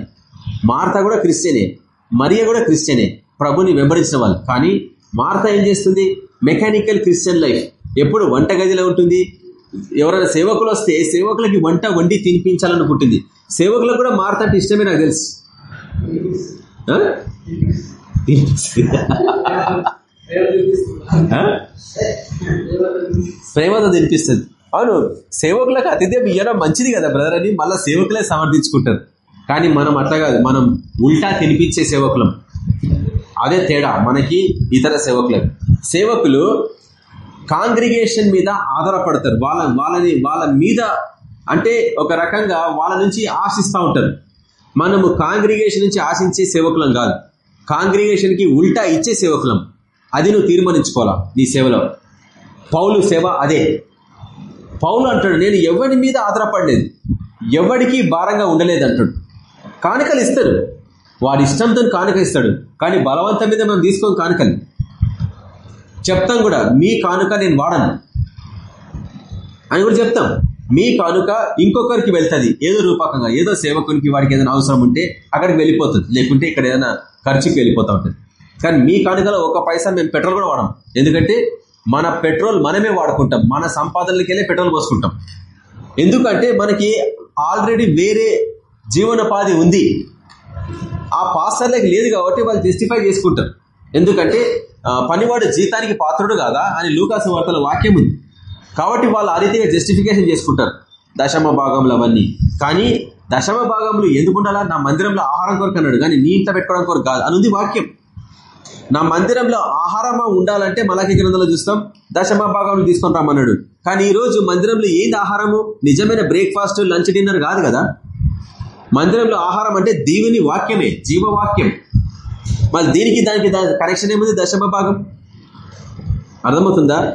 మార్త కూడా క్రిస్టియనే. మరియ కూడా క్రిస్టియనే. ప్రభుని వెంబడించిన వాళ్ళు. కానీ మార్త ఏం చేస్తుంది? Mechanical Christian life. ఎప్పుడు వంట గదిలో ఉంటుంది? ఎవరైనా సేవకులు వస్తే సేవకులకి వంట వండి తినిపించాలనుకుంటుంది. సేవకులకు కూడా మార్త అంటే ఇష్టమే నాకు తెలుసు. *laughs* *laughs* ప్రేమతో తినిపిస్తుంది. అవును సేవకులకు అతిథ్యం ఇవ్వడం మంచిది కదా బ్రదర్ అని మళ్ళీ సేవకులే సమర్థించుకుంటారు. కానీ మనం అట్లా కాదు మనం ఉల్టా తినిపించే సేవకులం. అదే తేడా మనకి ఇతర సేవకులకు. సేవకులు కాంగ్రిగేషన్ మీద ఆధారపడతారు. వాళ్ళ వాళ్ళని వాళ్ళ మీద అంటే ఒక రకంగా వాళ్ళ నుంచి ఆశిస్తూ ఉంటారు. మనము కాంగ్రిగేషన్ నుంచి ఆశించే సేవకులం కాదు. కాంగ్రిగేషన్కి ఉల్టా ఇచ్చే సేవకులం. అది నువ్వు తీర్మానించుకోవాలా నీ సేవలో? పౌలు సేవ అదే. పౌలు అంటాడు నేను ఎవరి మీద ఆధారపడలేదు ఎవరికి భారంగా ఉండలేదు అంటాడు. కానుకలు ఇస్తాడు. వాడి ఇష్టంతో కానుక ఇస్తాడు. కానీ బలవంతం మీద మనం తీసుకోం కానుకలు. చెప్తాం కూడా మీ కానుక నేను వాడను. అని కూడా చెప్తాం. మీ కానుక ఇంకొకరికి వెళ్తుంది. ఏదో రూపకంగా ఏదో సేవకునికి వాడికి ఏదైనా అవసరం ఉంటే అక్కడికి వెళ్ళిపోతుంది. లేకుంటే ఇక్కడ ఏదైనా ఖర్చుకి వెళ్ళిపోతూ ఉంటుంది. కానీ మీ కానుకలో ఒక పైసా మేము పెట్రోల్ కూడా వాడం ఎందుకంటే మన పెట్రోల్ మనమే వాడుకుంటాం. మన సంపాదనలకెళ్ళి పెట్రోల్ పోసుకుంటాం. ఎందుకంటే మనకి ఆల్రెడీ వేరే జీవనోపాధి ఉంది. ఆ పాస్టర్లకి లేదు కాబట్టి వాళ్ళు జస్టిఫై చేసుకుంటారు. ఎందుకంటే పనివాడు జీతానికి పాత్రుడు కాదా అని లూకాసు వార్తల వాక్యం ఉంది. కాబట్టి వాళ్ళు ఆ రీతిగా జస్టిఫికేషన్ చేసుకుంటారు. దశమ భాగంలో అవన్నీ. కానీ దశమ భాగంలో ఎందుకు ఉండాలా? నా మందిరంలో ఆహారం కొరకు అన్నాడు కానీ నీ ఇంత పెట్టుకోవడం కొరకు కాదు. అనుంది వాక్యం. నా మందిరంలో ఆహారమా ఉండాలంటే మలాఖీ గ్రంథంలో చూస్తాం దశమ భాగంలో తీసుకొని రమ్మన్నాడు. కానీ ఈరోజు మందిరంలో ఏంది ఆహారము? నిజమైన బ్రేక్ఫాస్ట్ లంచ్ డిన్నర్ కాదు కదా? మందిరంలో ఆహారం అంటే దీవిని వాక్యమే జీవవాక్యం. మళ్ళీ దీనికి దానికి కనెక్షన్ ఏముంది దశమ భాగం? అర్థమవుతుందా?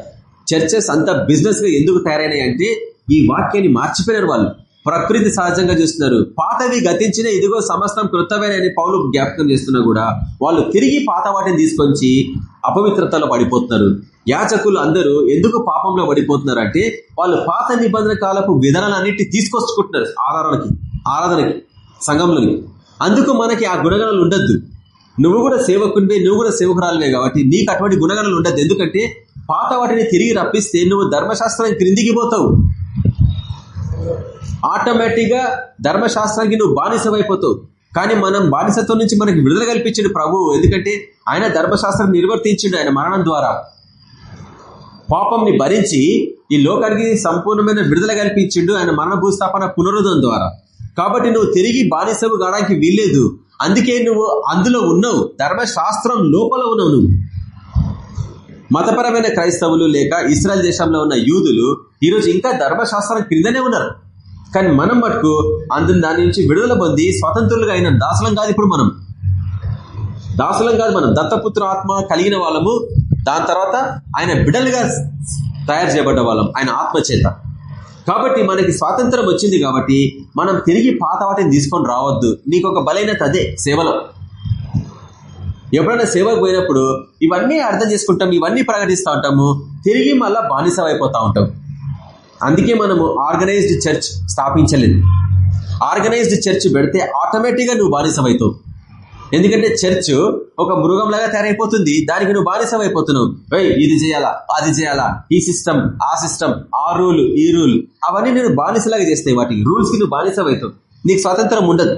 చర్చెస్ అంత బిజినెస్గా ఎందుకు తయారైనాయి అంటే ఈ వాక్యాన్ని మార్చిపోయినారు వాళ్ళు. ప్రకృతి సహజంగా చూస్తున్నారు. పాతవి గతించిన ఇదిగో సమస్తం కృతమైన పౌలు జ్ఞాపకం చేస్తున్నా కూడా వాళ్ళు తిరిగి పాత వాటిని తీసుకొచ్చి అపవిత్రతలో పడిపోతున్నారు. యాచకులు అందరూ ఎందుకు పాపంలో పడిపోతున్నారు అంటే వాళ్ళు పాత నిబంధన కాలపు విధానాలన్నిటి తీసుకొచ్చుకుంటున్నారు. ఆధారాలకి ఆరాధనకి సంఘంలోని అందుకు మనకి ఆ గుణగణాలు ఉండద్దు. నువ్వు కూడా సేవకుండే నువ్వు కూడా సేవకురాలువే కాబట్టి నీకు అటువంటి గుణగణాలు ఉండద్దు. ఎందుకంటే పాత వాటిని తిరిగి రప్పిస్తే నువ్వు ధర్మశాస్త్రం క్రిందికి పోతావు. ఆటోమేటిక్గా ధర్మశాస్త్రానికి నువ్వు బానిసమైపోతావు. కానీ మనం బానిసత్వం నుంచి మనకి విడుదల కల్పించిండు ప్రభు ఎందుకంటే ఆయన ధర్మశాస్త్రం నిర్వర్తించిండు ఆయన మరణం ద్వారా. పాపంని భరించి ఈ లోకానికి సంపూర్ణమైన విడుదల కల్పించిండు ఆయన మరణ భూస్థాపన పునరుద్ధం ద్వారా. కాబట్టి నువ్వు తిరిగి బానిసవు కావడానికి వీల్లేదు. అందుకే నువ్వు అందులో ఉన్నావు. ధర్మశాస్త్రం లోపల ఉన్నావు నువ్వు. మతపరమైన క్రైస్తవులు లేక ఇస్రాయల్ దేశంలో ఉన్న యూదులు ఈరోజు ఇంకా ధర్మశాస్త్రం క్రిందనే ఉన్నారు. కానీ మనం మటుకు అందుని దాని నుంచి విడుదల పొంది స్వతంత్రులుగా అయిన దాసలం కాదు ఇప్పుడు మనం. దాసులం కాదు మనం. దత్తపుత్ర ఆత్మ కలిగిన వాళ్ళము. దాని తర్వాత ఆయన బిడలుగా తయారు చేయబడ్డ వాళ్ళం. ఆయన ఆత్మ చేత కాబట్టి మనకి స్వాతంత్రం వచ్చింది కాబట్టి మనం తిరిగి పాత వాటిని తీసుకొని రావద్దు. నీకు ఒక బలైనత అదే సేవలో. ఎప్పుడైనా సేవకు పోయినప్పుడు ఇవన్నీ అర్థం చేసుకుంటాం ఇవన్నీ ప్రకటిస్తూ ఉంటాము. తిరిగి మళ్ళా బానిస అయిపోతూ ఉంటాం. అందుకే మనము ఆర్గనైజ్డ్ చర్చ్ స్థాపించలేదు. ఆర్గనైజ్డ్ చర్చ్ పెడితే ఆటోమేటిక్గా నువ్వు బానిసమవుతావు ఎందుకంటే చర్చ్ ఒక మృగంలాగా తయారైపోతుంది. దానికి నువ్వు బానిసమైపోతున్నావు ఇది చేయాలా? అది చేయాలా? ఈ సిస్టమ్ ఆ సిస్టమ్ ఆ రూల్ ఈ రూల్ అవన్నీ నేను బానిసలాగా చేస్తాయి. వాటికి రూల్స్కి నువ్వు బానిసమవుతావు నీకు స్వాతంత్రం ఉండదు.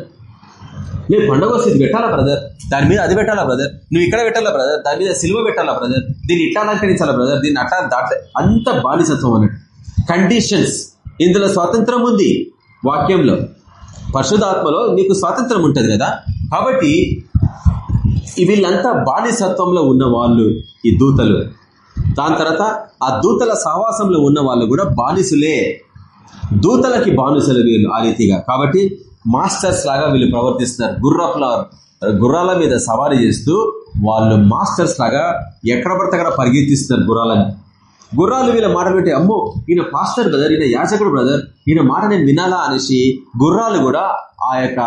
నేను పండుగ వస్తుంది పెట్టాలా బ్రదర్ దాని మీద అది పెట్టాలా బ్రదర్ నువ్వు ఇక్కడ పెట్టాలా బ్రదర్ దాని మీద సిల్వ పెట్టాలా బ్రదర్ దీన్ని ఇట్లా అలంకరించాలా బ్రదర్ దీన్ని అట్లా దాట అంత బానిసత్వం అన్నట్టు. కండిషన్స్ ఇందులో స్వాతంత్రం ఉంది. వాక్యంలో. పరిశుధాత్మలో నీకు స్వాతంత్రం ఉంటుంది కదా? కాబట్టి వీళ్ళంతా బానిసత్వంలో ఉన్న వాళ్ళు ఈ దూతలు. దాని తర్వాత ఆ దూతల సహవాసంలో ఉన్న వాళ్ళు కూడా బానిసులే. దూతలకి బానిసలు వీళ్ళు ఆ రీతిగా. కాబట్టి మాస్టర్స్ లాగా వీళ్ళు ప్రవర్తిస్తున్నారు. గుర్రపుల గుర్రాల మీద సవారీ చేస్తూ వాళ్ళు మాస్టర్స్ లాగా ఎక్కడ పడితే అక్కడ పరిగెత్తిస్తున్నారు గుర్రాలని. గుర్రాలు వీళ్ళ మాట పెట్టి అమ్మో ఈయన పాస్టర్ బ్రదర్ ఈయన యాచకుడు బ్రదర్ ఈయన మాట నేను వినాలా అనేసి గుర్రాలు కూడా ఆ యొక్క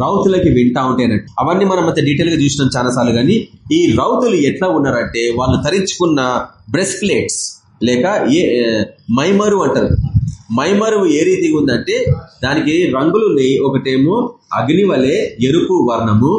రౌతులకి వింటా ఉంటాయన్నట్టు అవన్నీ మనం అంత డీటెయిల్గా చూసినాం చాలాసార్లు కానీ ఈ రౌతులు ఎట్లా ఉన్నారంటే వాళ్ళు ధరించుకున్న బ్రెస్ప్లేట్స్ లేక ఏ మైమరు అంటారు. మైమరువు ఏ రీతిగా ఉందంటే దానికి రంగులు ఉన్నాయి. ఒకటేమో అగ్ని వలె ఎరుపు వర్ణము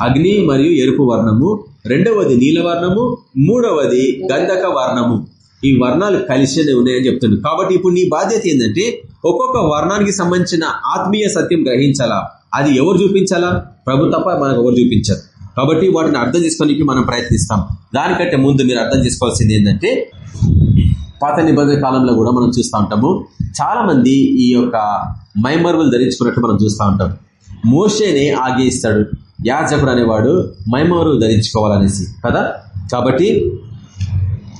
అగ్ని మరియు ఎరుపు వర్ణము రెండవది నీలవర్ణము మూడవది గంధక వర్ణము. ఈ వర్ణాలు కలిసినే ఉన్నాయని చెప్తుంది. కాబట్టి ఇప్పుడు నీ బాధ్యత ఏంటంటే ఒక్కొక్క వర్ణానికి సంబంధించిన ఆత్మీయ సత్యం గ్రహించాలా? అది ఎవరు చూపించాలా? ప్రభు తప్ప మనకు ఎవరు చూపించారు. కాబట్టి వాటిని అర్థం చేసుకోనికి మనం ప్రయత్నిస్తాం. దానికంటే ముందు మీరు అర్థం చేసుకోవాల్సింది ఏంటంటే పాత నిబంధన కాలంలో కూడా మనం చూస్తూ ఉంటాము. చాలా మంది ఈ యొక్క మైమర్వులు ధరించుకున్నట్టు మనం చూస్తూ ఉంటాం. మోషేనే ఆగేయిస్తాడు యాజకుడు అనేవాడు మైమరువు ధరించుకోవాలనేసి కదా? కాబట్టి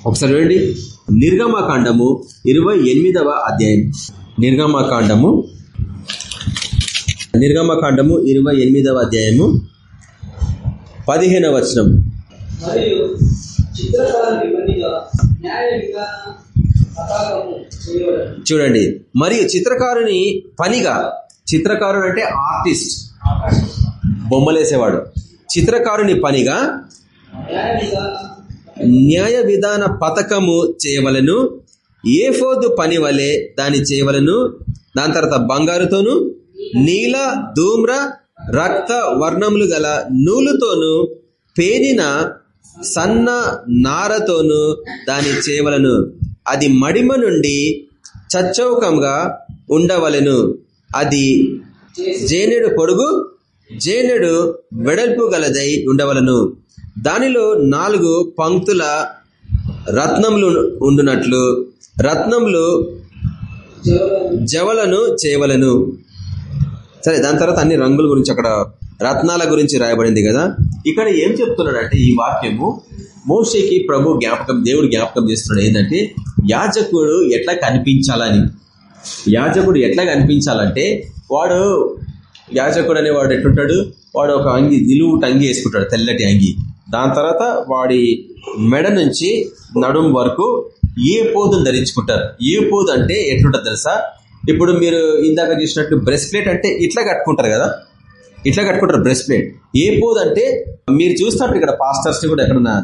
ఒకసారి చూడండి. నిర్గమకాండము ఇరవై ఎనిమిదవ అధ్యాయం. నిర్గమకాండము. నిర్గమకాండము ఇరవై ఎనిమిదవ అధ్యాయము. పదిహేనవ వచనం. చూడండి. మరియు చిత్రకారుని పనిగా చిత్రకారుడు అంటే ఆర్టిస్ట్. బొమ్మలేసేవాడు. చిత్రకారుని పనిగా న్యాయ విధాన పథకము చేయవలను ఏఫోదు పని వలె దాన్ని చేయవలను దాని తర్వాత బంగారుతోను నీల ధూమ్ర రక్త వర్ణములు గల నూలుతోను పేనిన సన్న నారతోను దాని చేయవలను. అది మడిమ నుండి చచ్చౌకంగా ఉండవలెను. అది జేనుడు పొడుగు జేనుడు వెడల్పు గలదై ఉండవలను. దానిలో నాలుగు పంక్తుల రత్నములు ఉండునట్లు. రత్నములు జవలను చేయవలను. సరే దాని తర్వాత అన్ని రంగుల గురించి అక్కడ రత్నాల గురించి రాయబడింది కదా. ఇక్కడ ఏం చెప్తున్నాడంటే ఈ వాక్యము మోషేకి ప్రభు జ్ఞాపకం దేవుడు జ్ఞాపకం చేస్తున్నాడు ఏంటంటే యాజకుడు ఎట్లా కనిపించాలని. యాజకుడు ఎట్లా కనిపించాలంటే వాడు యాజకుడు అనేవాడు ఎట్లుంటాడు? వాడు ఒక అంగి నిలువు అంగి వేసుకుంటాడు తెల్లటి అంగి. దాని తర్వాత వాడి మెడ నుంచి నడుం వరకు ఏ పోదును ధరించుకుంటారు? ఏ పోదు అంటే ఎట్లుంటుంది తెలుసా? ఇప్పుడు మీరు ఇందాక చూసినట్టు బ్రెస్ట్ ప్లేట్ అంటే ఇట్లా కట్టుకుంటారు కదా? ఇట్లా కట్టుకుంటారు బ్రెస్ట్ ప్లేట్ ఏ పోదు అంటే మీరు చూస్తారు ఇక్కడ పాస్టర్స్ని కూడా ఎక్కడన్నా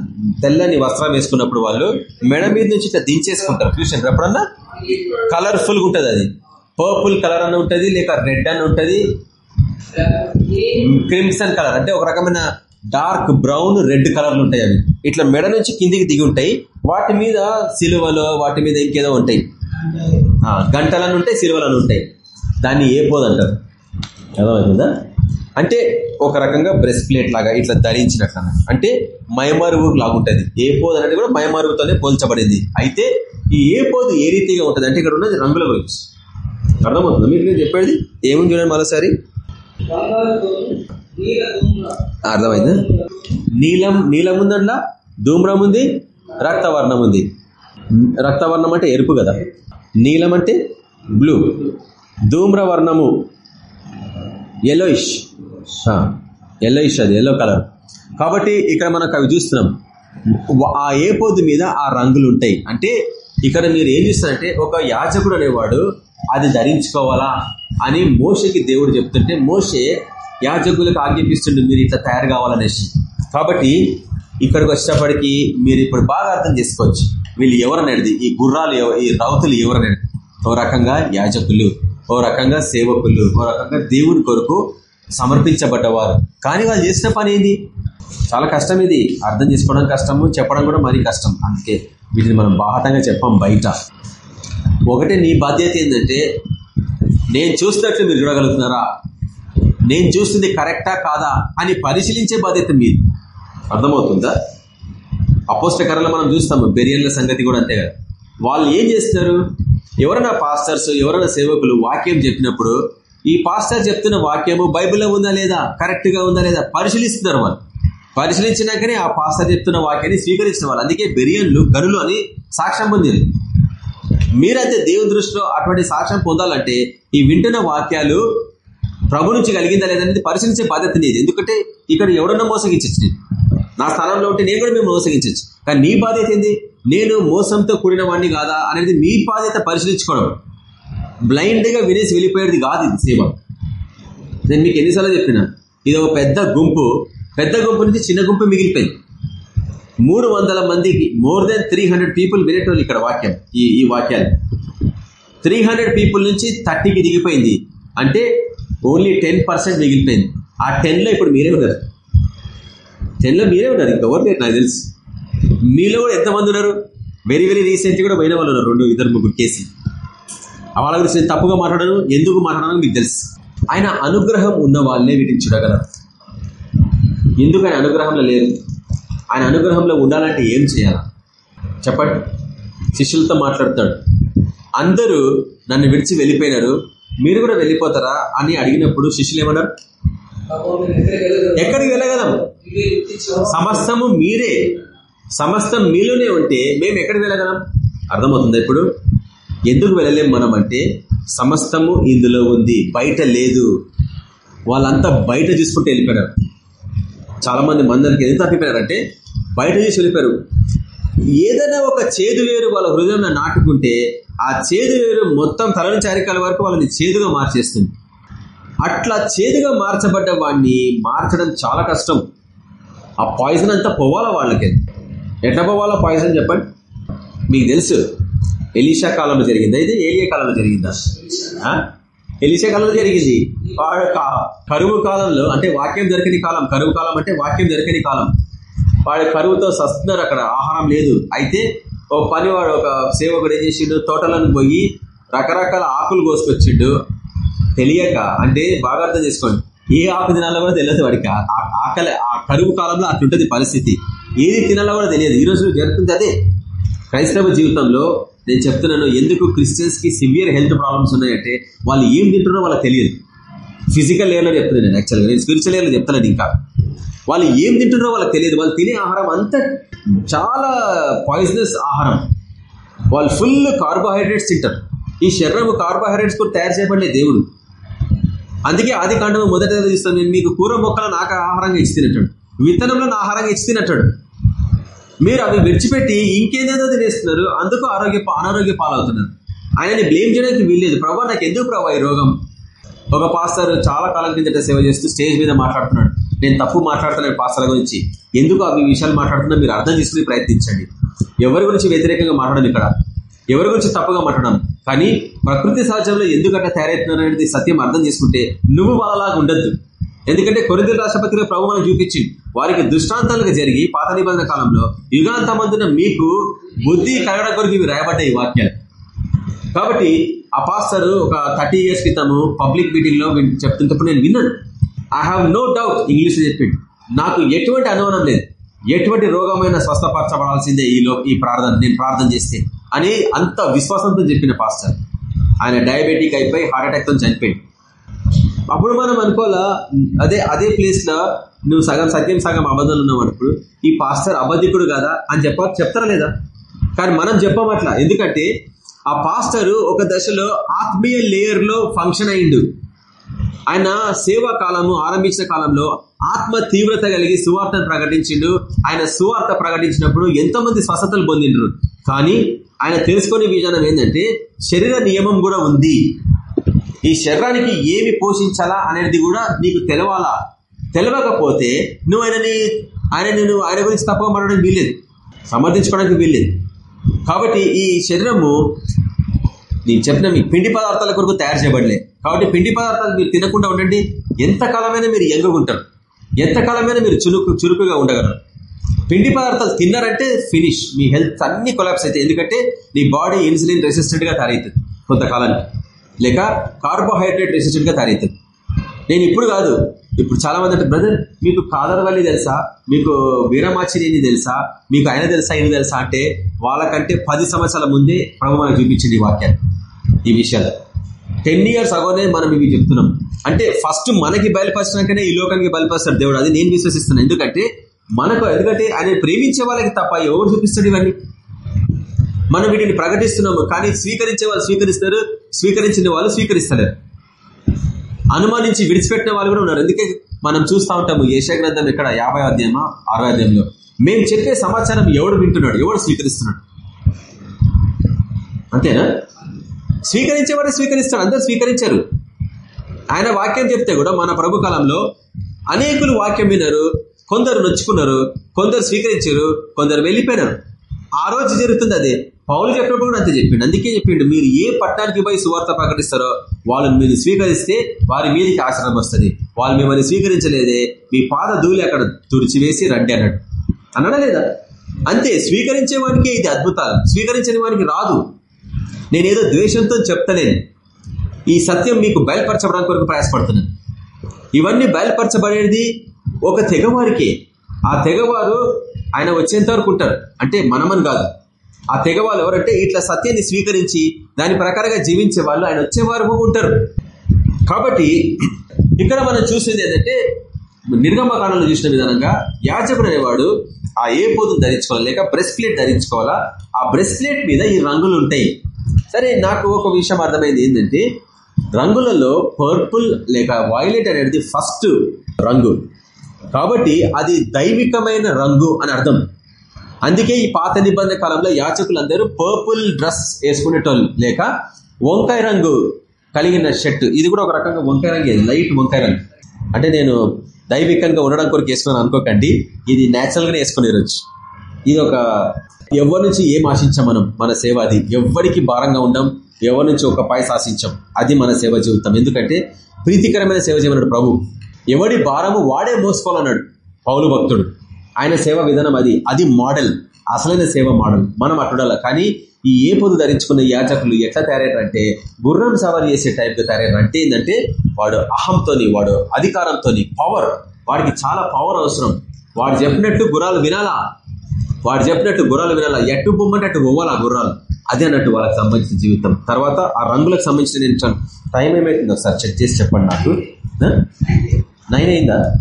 తెల్లని వస్త్రం వేసుకున్నప్పుడు వాళ్ళు మెడ మీద నుంచి ఇట్లా దించేసుకుంటారు. చూసారు ఎప్పుడన్నా? కలర్ఫుల్గా ఉంటది అది. పర్పుల్ కలర్ అని ఉంటది లేక రెడ్ అని ఉంటది. క్రిమ్సన్ కలర్ అంటే ఒక రకమైన డార్క్ బ్రౌన్ రెడ్ కలర్లు ఉంటాయి అవి. ఇట్లా మెడ నుంచి కిందికి దిగి ఉంటాయి. వాటి మీద సిలువలో వాటి మీద ఇంకేదో ఉంటాయి. గంటలను ఉంటాయి సిలువలను ఉంటాయి. దాన్ని ఏ పోదంటారు అర్థమవుతుందా? అంటే ఒక రకంగా బ్రెస్ట్ ప్లేట్ లాగా ఇట్లా ధరించినట్లు అంటే మయమరువు లాగుంటుంది ఏ పోదు అనేది కూడా మయమరుగుతోనే పోల్చబడింది. అయితే ఈ ఏ పోదు ఏ రీతిగా ఉంటుంది? అంటే ఇక్కడ ఉన్నది రంగుల గురించి అర్థమవుతుంది? మీరు నేను చెప్పేది? ఏముంది చూడండి మరోసారి? అర్థమైందా? నీలం నీలం ఉందంట్లా ధూమ్రం ఉంది రక్తవర్ణం ఉంది రక్తవర్ణం అంటే ఎరుపు కదా? నీలం అంటే బ్లూ. ధూమ్రవర్ణము ఎల్లోయిష్ ఎల్లోయిష్ అది ఎల్లో కలర్ కాబట్టి ఇక్కడ మనకు అవి చూస్తున్నాం ఆ ఏ పొద్దు మీద ఆ రంగులు ఉంటాయి అంటే ఇక్కడ మీరు ఏం చూస్తారంటే ఒక యాజకుడు అనేవాడు అది ధరించుకోవాలా అని మోషకి దేవుడు చెప్తుంటే మోషే యాజకులకు ఆజ్ఞాపిస్తుండే మీరు ఇట్లా తయారు కావాలనేసి. కాబట్టి ఇక్కడికి వచ్చేటప్పటికి మీరు ఇప్పుడు బాగా అర్థం చేసుకోవచ్చు. వీళ్ళు ఎవరనేది ఈ గుర్రాలు ఈ రౌతులు ఎవరనేది. ఓ రకంగా యాజకులు ఓ రకంగా సేవకులు ఓ రకంగా దేవుని కొరకు సమర్పించబడ్డవారు. కానీ వాళ్ళు చేసిన పని ఏంది? చాలా కష్టం ఇది. అర్థం చేసుకోవడం కష్టము చెప్పడం కూడా మరీ కష్టం. అందుకే వీటిని మనం బాహటంగా చెప్పాం బయట. ఒకటి నీ బాధ్యత ఏంటంటే నేను చూసినట్లు మీరు చూడగలుగుతున్నారా? నేను చూస్తుంది కరెక్టా కాదా అని పరిశీలించే బాధ్యత మీరు అర్థమవుతుందా? అపోష్టకరంలో మనం చూస్తాము బెరియన్ల సంగతి కూడా అంతే కదా. వాళ్ళు ఏం చేస్తారు? ఎవరైనా పాస్టర్స్ ఎవరైనా సేవకులు వాక్యం చెప్పినప్పుడు ఈ పాస్టర్ చెప్తున్న వాక్యము బైబిల్లో ఉందా లేదా? కరెక్ట్గా ఉందా లేదా? పరిశీలిస్తున్నారు వాళ్ళు. పరిశీలించినాకనే ఆ పాస్టర్ చెప్తున్న వాక్యాన్ని స్వీకరించిన వాళ్ళు. అందుకే బెరియన్లు గనులు అని సాక్ష్యం పొందింది. మీరైతే దేవుని దృష్టిలో అటువంటి సాక్ష్యం పొందాలంటే ఈ వింటున్న వాక్యాలు ప్రభు నుంచి కలిగిందా లేదనేది పరిశీలించే బాధ్యత నీది. ఎందుకంటే ఇక్కడ ఎవడన్నా మోసగించచ్చు నా స్థానంలో ఉంటే నేను కూడా మేము మోసగించచ్చు. కానీ నీ బాధ్యత ఏంది? నేను మోసంతో కూడిన వాడిని కాదా అనేది మీ బాధ్యత పరిశీలించుకోవడం. బ్లైండ్గా వినేసి వెళ్ళిపోయేది కాదు ఇది సేవ. నేను మీకు ఎన్నిసార్లు చెప్పిన ఇది ఒక పెద్ద గుంపు పెద్ద గుంపు నుంచి చిన్న గుంపు మిగిలిపోయింది. మూడు వందల మందికి more than three hundred people వినేటోళ్ళు ఇక్కడ వాక్యం ఈ ఈ వాక్యాలు త్రీ హండ్రెడ్ పీపుల్ నుంచి థర్టీకి దిగిపోయింది. అంటే ఓన్లీ టెన్ పర్సెంట్ మిగిలిపోయింది. ఆ టెన్లో ఇప్పుడు మీరే ఉన్నారు. టెన్లో మీరే ఉన్నారు. ఇంకెవరు లేరు నాకు తెలుసు. మీలో కూడా ఎంతమంది ఉన్నారు? వెరీ వెరీ రీసెంట్గా కూడా పోయిన వాళ్ళు ఉన్నారు. రెండు ఇద్దరు ముగ్గురు కేసు వాళ్ళ గురించి నేను తప్పుగా మాట్లాడను. ఎందుకు మాట్లాడాను మీకు తెలుసు. ఆయన అనుగ్రహం ఉన్న వాళ్ళే వీటిని చూడగలరు. ఎందుకు ఆయన అనుగ్రహంలో లేరు? ఆయన అనుగ్రహంలో ఉండాలంటే ఏం చేయాలి? చెప్పండి. శిష్యులతో మాట్లాడతాడు. అందరూ నన్ను విడిచి వెళ్ళిపోయినారు. మీరు కూడా వెళ్ళిపోతారా అని అడిగినప్పుడు శిష్యులు ఏమన్నారు? ఎక్కడికి వెళ్ళగలం? సమస్తము మీరే. సమస్తం మీలోనే ఉంటే మేము ఎక్కడికి వెళ్ళగలం? అర్థమవుతుందా ఇప్పుడు? ఎందుకు వెళ్ళలేం మనం అంటే సమస్తము ఇందులో ఉంది బయట లేదు. వాళ్ళంతా బయట చూసుకుంటూ వెళ్ళిపోయారు. చాలా మంది మందరికి ఎంత తప్పిపోయారంటే బయట చూసి వెళ్ళిపోయారు. ఏదైనా ఒక చేదు వేరు వాళ్ళ హృదయంలో నాటుకుంటే ఆ చేదు వేరు మొత్తం తలని నుంచి వరకు వాళ్ళని చేదుగా మార్చేస్తుంది. అట్లా చేదుగా మార్చబడ్డ వాడిని మార్చడం చాలా కష్టం. ఆ పాయిజన్ అంతా పోవాలా వాళ్ళకి? ఎట్లా పోవాలా పాయిజన్ చెప్పండి? మీకు తెలుసు ఎలీషా కాలంలో జరిగిందా. ఇది ఏలియా కాలంలో జరిగిందా? ఎలీషా కాలంలో జరిగింది. కరువు కాలంలో అంటే వాక్యం దొరకని కాలం కరువు కాలం అంటే వాక్యం దొరకని కాలం. వాడి కరువుతో సస్తున్నారు అక్కడ. ఆహారం లేదు. అయితే ఓ పనివాడు ఒక సేవకుడు ఏం చేసిండు? తోటలను పోయి రకరకాల ఆకులు కోసుకొచ్చిండు. తెలియక అంటే బాగా అర్థం చేసుకోండి. ఏ ఆకు తినాలో కూడా తెలియదు వాడికి. ఆకలి ఆ కరువు కాలంలో అట్లుంటుంది పరిస్థితి. ఏది తినాలో కూడా తెలియదు. ఈ రోజు జరుగుతుంది అదే. క్రైస్తవ జీవితంలో నేను చెప్తున్నాను ఎందుకు క్రిస్టియన్స్కి సివియర్ హెల్త్ ప్రాబ్లమ్స్ ఉన్నాయంటే వాళ్ళు ఏం తింటున్నారో వాళ్ళకి తెలియదు. ఫిజికల్ లేయర్లో చెప్తున్నాను నేను యాక్చువల్గా. నేను స్పిరిచువల్ లెవెల్లో చెప్తాను ఇంకా. వాళ్ళు ఏం తింటున్నారో వాళ్ళకి తెలియదు. వాళ్ళు తినే ఆహారం అంతా చాలా పాయిజనస్ ఆహారం. వాళ్ళు ఫుల్ కార్బోహైడ్రేట్స్ తింటారు. ఈ శరీరం కార్బోహైడ్రేట్స్ కూడా తయారు చేయబడలే దేవుడు. అందుకే ఆది కాండం మొదట చూస్తాను నేను. మీకు కూర మొక్కలను నాకు ఆహారంగా ఇచ్చి తినట్టాడు. విత్తనంలో నా ఆహారంగా ఇచ్చి తినట్టాడు. మీరు అవి విడిచిపెట్టి ఇంకేదేదో తినేస్తున్నారు. అందుకు ఆరోగ్య అనారోగ్య పాలవుతున్నారు. ఆయనని బ్లేమ్ చేయడానికి వీల్లేదు. ప్రభా నాకు ఎందుకు ప్రభా ఈ రోగం? ఒక పాస్టర్ చాలా కాలం కిందట సేవ చేస్తూ స్టేజ్ మీద మాట్లాడుతున్నాడు. నేను తప్పు మాట్లాడుతున్నాను పాసాల గురించి. ఎందుకు అవి విషయాలు మాట్లాడుతున్నా మీరు అర్థం చేసుకుని ప్రయత్నించండి. ఎవరి గురించి వ్యతిరేకంగా మాట్లాడడం ఇక్కడ? ఎవరి గురించి తప్పుగా మాట్లాడడం? కానీ ప్రకృతి సహజంలో ఎందుకంటే తయారవుతున్నాను అనేది సత్యం అర్థం చేసుకుంటే నువ్వు వాళ్ళలాగా ఉండద్దు. ఎందుకంటే కొరింది రాష్ట్రపతిగా ప్రభు మనం చూపించి వారికి దృష్టాంతాలుగా జరిగి పాత నిబంధన కాలంలో యుగాంతమందున మీకు బుద్ధి కలగడం కొరకు ఇవి రాయబడ్డాయి వాక్యాలు. కాబట్టి ఆ పాస్టర్ ఒక థర్టీ ఇయర్స్ క్రితము పబ్లిక్ మీటింగ్లో చెప్తున్నప్పుడు నేను విన్నాను. ఐ హావ్ నో డౌట్ ఇంగ్లీష్లో చెప్పింది నాకు ఎటువంటి అనుమానం లేదు. ఎటువంటి రోగమైన స్వస్థపరచబడాల్సిందే ఈ లో ఈ ప్రార్థన నేను ప్రార్థన చేస్తే అని అంత విశ్వాసంతో చెప్పిన పాస్టర్. ఆయన డయాబెటిక్ అయిపోయి హార్ట్ అటాక్ చనిపోయింది అప్పుడు మనం అనుకోవాలా అదే అదే ప్లేస్లో నువ్వు సగం సత్యం సగం అబద్ధాలు ఉన్నావు అన్నప్పుడు ఈ పాస్టర్ అబద్ధికుడు కదా అని చెప్ప చెప్తారా లేదా? కానీ మనం చెప్పమట్లా ఎందుకంటే ఆ పాస్టర్ ఒక దశలో ఆత్మీయ లేయర్లో ఫంక్షన్ అయిండు. ఆయన సేవా కాలము ఆరంభించిన కాలంలో ఆత్మ తీవ్రత కలిగి సువార్తను ప్రకటించిండు. ఆయన సువార్త ప్రకటించినప్పుడు ఎంతో మంది స్వస్థతలు పొందిండ్రు. కానీ ఆయన తెలుసుకునే విధానం ఏంటంటే శరీర నియమం కూడా ఉంది. ఈ శరీరానికి ఏమి పోషించాలా అనేది కూడా నీకు తెలవాలా? తెలవకపోతే నువ్వు ఆయనని ఆయన నువ్వు ఆయన గురించి తప్పగా మాట్లాడడానికి వీల్లేదు. సమర్థించుకోవడానికి వీల్లేదు. కాబట్టి ఈ శరీరము నేను చెప్పిన మీ పిండి పదార్థాల కొరకు తయారు చేయబడలే. కాబట్టి పిండి పదార్థాలు మీరు తినకుండా ఉండండి. ఎంత కాలమైనా మీరు ఎంగుంటారు ఎంతకాలమైనా మీరు చురుకు చురుకుగా ఉండగలరు. పిండి పదార్థాలు తిన్నారంటే ఫినిష్ మీ హెల్త్ అన్ని కొలాప్స్ అవుతాయి. ఎందుకంటే నీ బాడీ ఇన్సులిన్ రెసిస్టెంట్గా తయారవుతుంది కొంతకాలానికి. లేక కార్బోహైడ్రేట్ రెసిస్టెంట్గా తయారవుతుంది. నేను ఇప్పుడు కాదు. ఇప్పుడు చాలా మంది అంటే బ్రదర్ మీకు కాదర్వల్లి తెలుసా? మీకు వీరమాచినేని తెలుసా? మీకు ఆయన తెలుసా? ఈయన తెలుసా? అంటే వాళ్ళకంటే పది సంవత్సరాల ముందే ప్రభు మనకు చూపించింది ఈ వాక్యాన్ని. ఈ విషయాలు. టెన్ ఇయర్స్ అగోనే మనం ఇవి చెప్తున్నాం. అంటే ఫస్ట్ మనకి బయలుపరిచినాకనే ఈ లోకానికి బయలుపరుస్తాడు దేవుడు. అది నేను విశ్వసిస్తున్నాను. ఎందుకంటే మనకు ఎందుకంటే ఆయన ప్రేమించే వాళ్ళకి తప్ప ఎవరు చూపిస్తాడు ఇవన్నీ? మనం వీటిని ప్రకటిస్తున్నాము కానీ స్వీకరించే వాళ్ళు స్వీకరిస్తారు స్వీకరించిన వాళ్ళు స్వీకరిస్తలేరు. అనుమానించి విడిచిపెట్టిన వాళ్ళు కూడా ఉన్నారు. అందుకే మనం చూస్తూ ఉంటాము ఏషా గ్రంథం ఇక్కడ యాభై అధ్యాయమా? అరవై అధ్యాయంలో. మేము చెప్పే సమాచారం ఎవడు వింటున్నాడు? ఎవడు స్వీకరిస్తున్నాడు? అంతేనా? స్వీకరించేవాడు స్వీకరిస్తాడు అందరు స్వీకరించారు. ఆయన వాక్యం చెప్తే కూడా మన ప్రభు కాలంలో అనేకులు వాక్యం విన్నారు కొందరు నొచ్చుకున్నారు కొందరు స్వీకరించారు కొందరు వెళ్ళిపోయినారు. ఆ రోజు జరుగుతుంది అదే. పౌలు చెప్పినప్పుడు కూడా అంతే చెప్పిండు. అందుకే చెప్పిండు మీరు ఏ పట్టణానికి పోయి సువార్త ప్రకటిస్తారో వాళ్ళని మీరు స్వీకరిస్తే వారి మీదకి ఆశ్రమం వస్తుంది. వాళ్ళు మిమ్మల్ని స్వీకరించలేదే మీ పాద ధూళి అక్కడ తుడిచివేసి రండి అన్నాడు. అనడా లేదా? అంతే స్వీకరించే వానికి ఇది అద్భుతాలు. స్వీకరించని వానికి రాదు. నేనేదో ద్వేషంతో చెప్తలేను. ఈ సత్యం మీకు బయలుపరచబడానికి కొరకు ప్రయాసపడుతున్నాను. ఇవన్నీ బయలుపరచబడేది ఒక తెగవారికే. ఆ తెగవారు ఆయన వచ్చేంత వరకు ఉంటారు. అంటే మనమని కాదు. ఆ తెగవాళ్ళు ఎవరంటే ఇట్లా సత్యాన్ని స్వీకరించి దాని ప్రకారంగా జీవించే వాళ్ళు ఆయన వచ్చేవారు ఉంటారు. కాబట్టి ఇక్కడ మనం చూసింది ఏంటంటే నిర్గమకాండంలో చూసిన విధానంగా యాజకుడు అనేవాడు ఆ ఏ పోతును ధరించుకోవాలి? లేక బ్రెస్ప్లేట్ ధరించుకోవాలా? ఆ బ్రెస్ప్లేట్ మీద ఈ రంగులు ఉంటాయి. సరే నాకు ఒక విషయం అర్థమైంది ఏంటంటే రంగులలో పర్పుల్ లేక వైలెట్ అనేది ఫస్ట్ రంగు. కాబట్టి అది దైవికమైన రంగు అని అర్థం. అందుకే ఈ పాత నిబంధన కాలంలో యాచకులందరూ పర్పుల్ డ్రెస్ వేసుకునేటోళ్ళు. లేక వంకాయ రంగు కలిగిన షర్ట్ ఇది కూడా ఒక రకంగా వంకాయ రంగు లైట్ వంకాయ రంగు. అంటే నేను దైవికంగా ఉండడం కొరకు వేసుకున్నాను అనుకోకండి. ఇది న్యాచురల్గానే వేసుకుని వేసుకునే రోజు. ఇది ఒక ఎవరి నుంచి ఏం ఆశించాం మనం? మన సేవ అది. ఎవరికి భారంగా ఉండం ఎవరి నుంచి ఒక పైస ఆశించాం? అది మన సేవ జీవితం. ఎందుకంటే ప్రీతికరమైన సేవ చేయమన్నాడు ప్రభు. ఎవడి భారము వాడే మోసుకోవాలన్నాడు పౌలు భక్తుడు. ఆయన సేవ విధానం అది. అది మోడల్. అసలైన సేవ మోడల్. మనం అట్టుడాల కానీ ఈ ఏ పొద్దు ధరించుకున్న యాజకులు ఎట్లా తయారయ్యారంటే గుర్రం సవారి చేసే టైప్గా తయారయ్యారు. అంటే ఏంటంటే వాడు అహంతోని వాడు అధికారంతోని పవర్ వాడికి చాలా పవర్ అవసరం. వాడు చెప్పినట్టు గుర్రాలు వినాలా? వాడు చెప్పినట్టు గుర్రాలు వినాలా? ఎట్టు బొమ్మంటే అట్టు ఆ గుర్రాలు. అదే అన్నట్టు వాళ్ళకి సంబంధించిన జీవితం. తర్వాత ఆ రంగులకు సంబంధించిన నేను టైం ఏమైతుందో ఒకసారి చెక్ చేసి చెప్పండి నాకు. నైన్ అయిందా?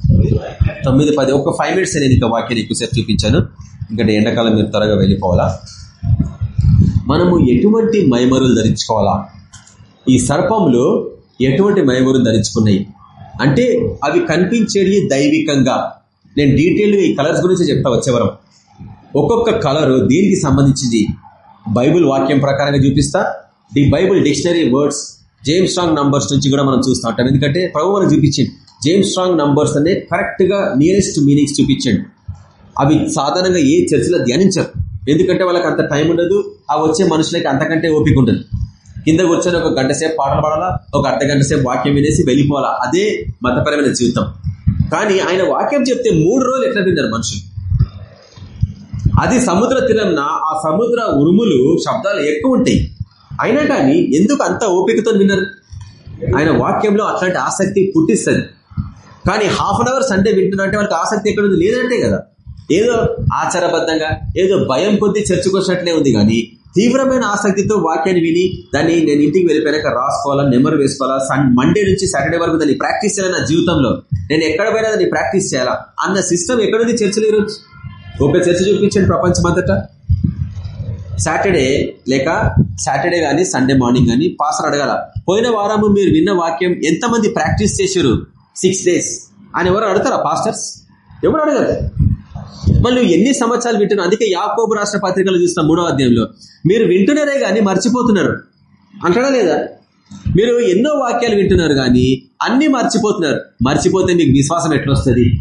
తొమ్మిది పది. ఒక ఫైవ్ మినిట్స్ నేను ఇంకా వాక్యాన్ని ఎక్కువసేపు చూపించాను. ఇంకా ఎండాకాలం మీరు త్వరగా వెళ్ళిపోవాలా? మనము ఎటువంటి మైమరులు ధరించుకోవాలా? ఈ సర్పములు ఎటువంటి మైమరులు ధరించుకున్నాయి? అంటే అవి కనిపించేవి దైవికంగా. నేను డీటెయిల్గా ఈ కలర్స్ గురించి చెప్తా వచ్చేవరం ఒక్కొక్క కలరు దీనికి సంబంధించింది? బైబుల్ వాక్యం ప్రకారంగా చూపిస్తా. The Bible dictionary words James Strong numbers నుంచి కూడా మనం చూస్తూ ఉంటాం. ఎందుకంటే ప్రభు మనం చూపించండి. జేమ్స్ స్ట్రాంగ్ నంబర్స్ అనే కరెక్ట్గా నియరెస్ట్ మీనింగ్స్ చూపించండి. అవి సాధారణంగా ఏ చర్చలో ధ్యానించరు. ఎందుకంటే వాళ్ళకి అంత టైం ఉండదు. ఆ వచ్చే మనుషులకి అంతకంటే ఓపిక ఉండదు. కింద కూర్చొని ఒక గంట సేపు పాటలు పాడాలా ఒక అర్ధ గంట సేపు వాక్యం వినేసి వెళ్ళిపోవాలా. అదే మతపరమైన జీవితం. కానీ ఆయన వాక్యం చెప్తే మూడు రోజులు ఎట్లా విన్నారు మనుషులు? అది సముద్ర తీరంన ఆ సముద్ర ఉరుములు శబ్దాలు ఎక్కువ ఉంటాయి. అయినా కానీ ఎందుకు అంత ఓపికతో విన్నారు ఆయన వాక్యంలో అట్లాంటి ఆసక్తి పుట్టిస్తుంది. కానీ హాఫ్ అన్ అవర్ సండే వింటున్నారంటే వాళ్ళకి ఆసక్తి ఎక్కడ ఉంది? లేదంటే కదా. ఏదో ఆచారబద్ధంగా ఏదో భయం కొద్దీ చర్చకొచ్చినట్లే ఉంది కానీ తీవ్రమైన ఆసక్తితో వాక్యాన్ని విని దాన్ని నేను ఇంటికి వెళ్ళిపోయాక రాసుకోవాలా నెంబర్ వేసుకోవాలా సన్ మండే నుంచి సాటర్డే వరకు దాన్ని ప్రాక్టీస్ చేయాలి నా జీవితంలో? నేను ఎక్కడ పోయినా దాన్ని ప్రాక్టీస్ చేయాలా? అన్న సిస్టమ్ ఎక్కడుంది చర్చలు ఈరోజు? గొప్ప చర్చ చూపించండి ప్రపంచం అంతటా. సాటర్డే లేక సాటర్డే కానీ సండే మార్నింగ్ కానీ పాస్టర్ అడగాల పోయిన వారము మీరు విన్న వాక్యం ఎంతమంది ప్రాక్టీస్ చేశారు? Six days. అని ఎవరు అడుగుతారా పాస్టర్స్? ఎవరు అడగరు. మళ్ళీ ఎన్ని సంవత్సరాలు వింటున్నా అందుకే యాకోబు రాష్ట్ర పత్రికలు చూస్తాం మూడో అధ్యాయంలో. మీరు వింటున్నారే కానీ మర్చిపోతున్నారు. అంటాడా లేదా? మీరు ఎన్నో వాక్యాలు వింటున్నారు కానీ అన్ని మర్చిపోతున్నారు. మర్చిపోతే మీకు విశ్వాసం ఎట్లొస్తుంది?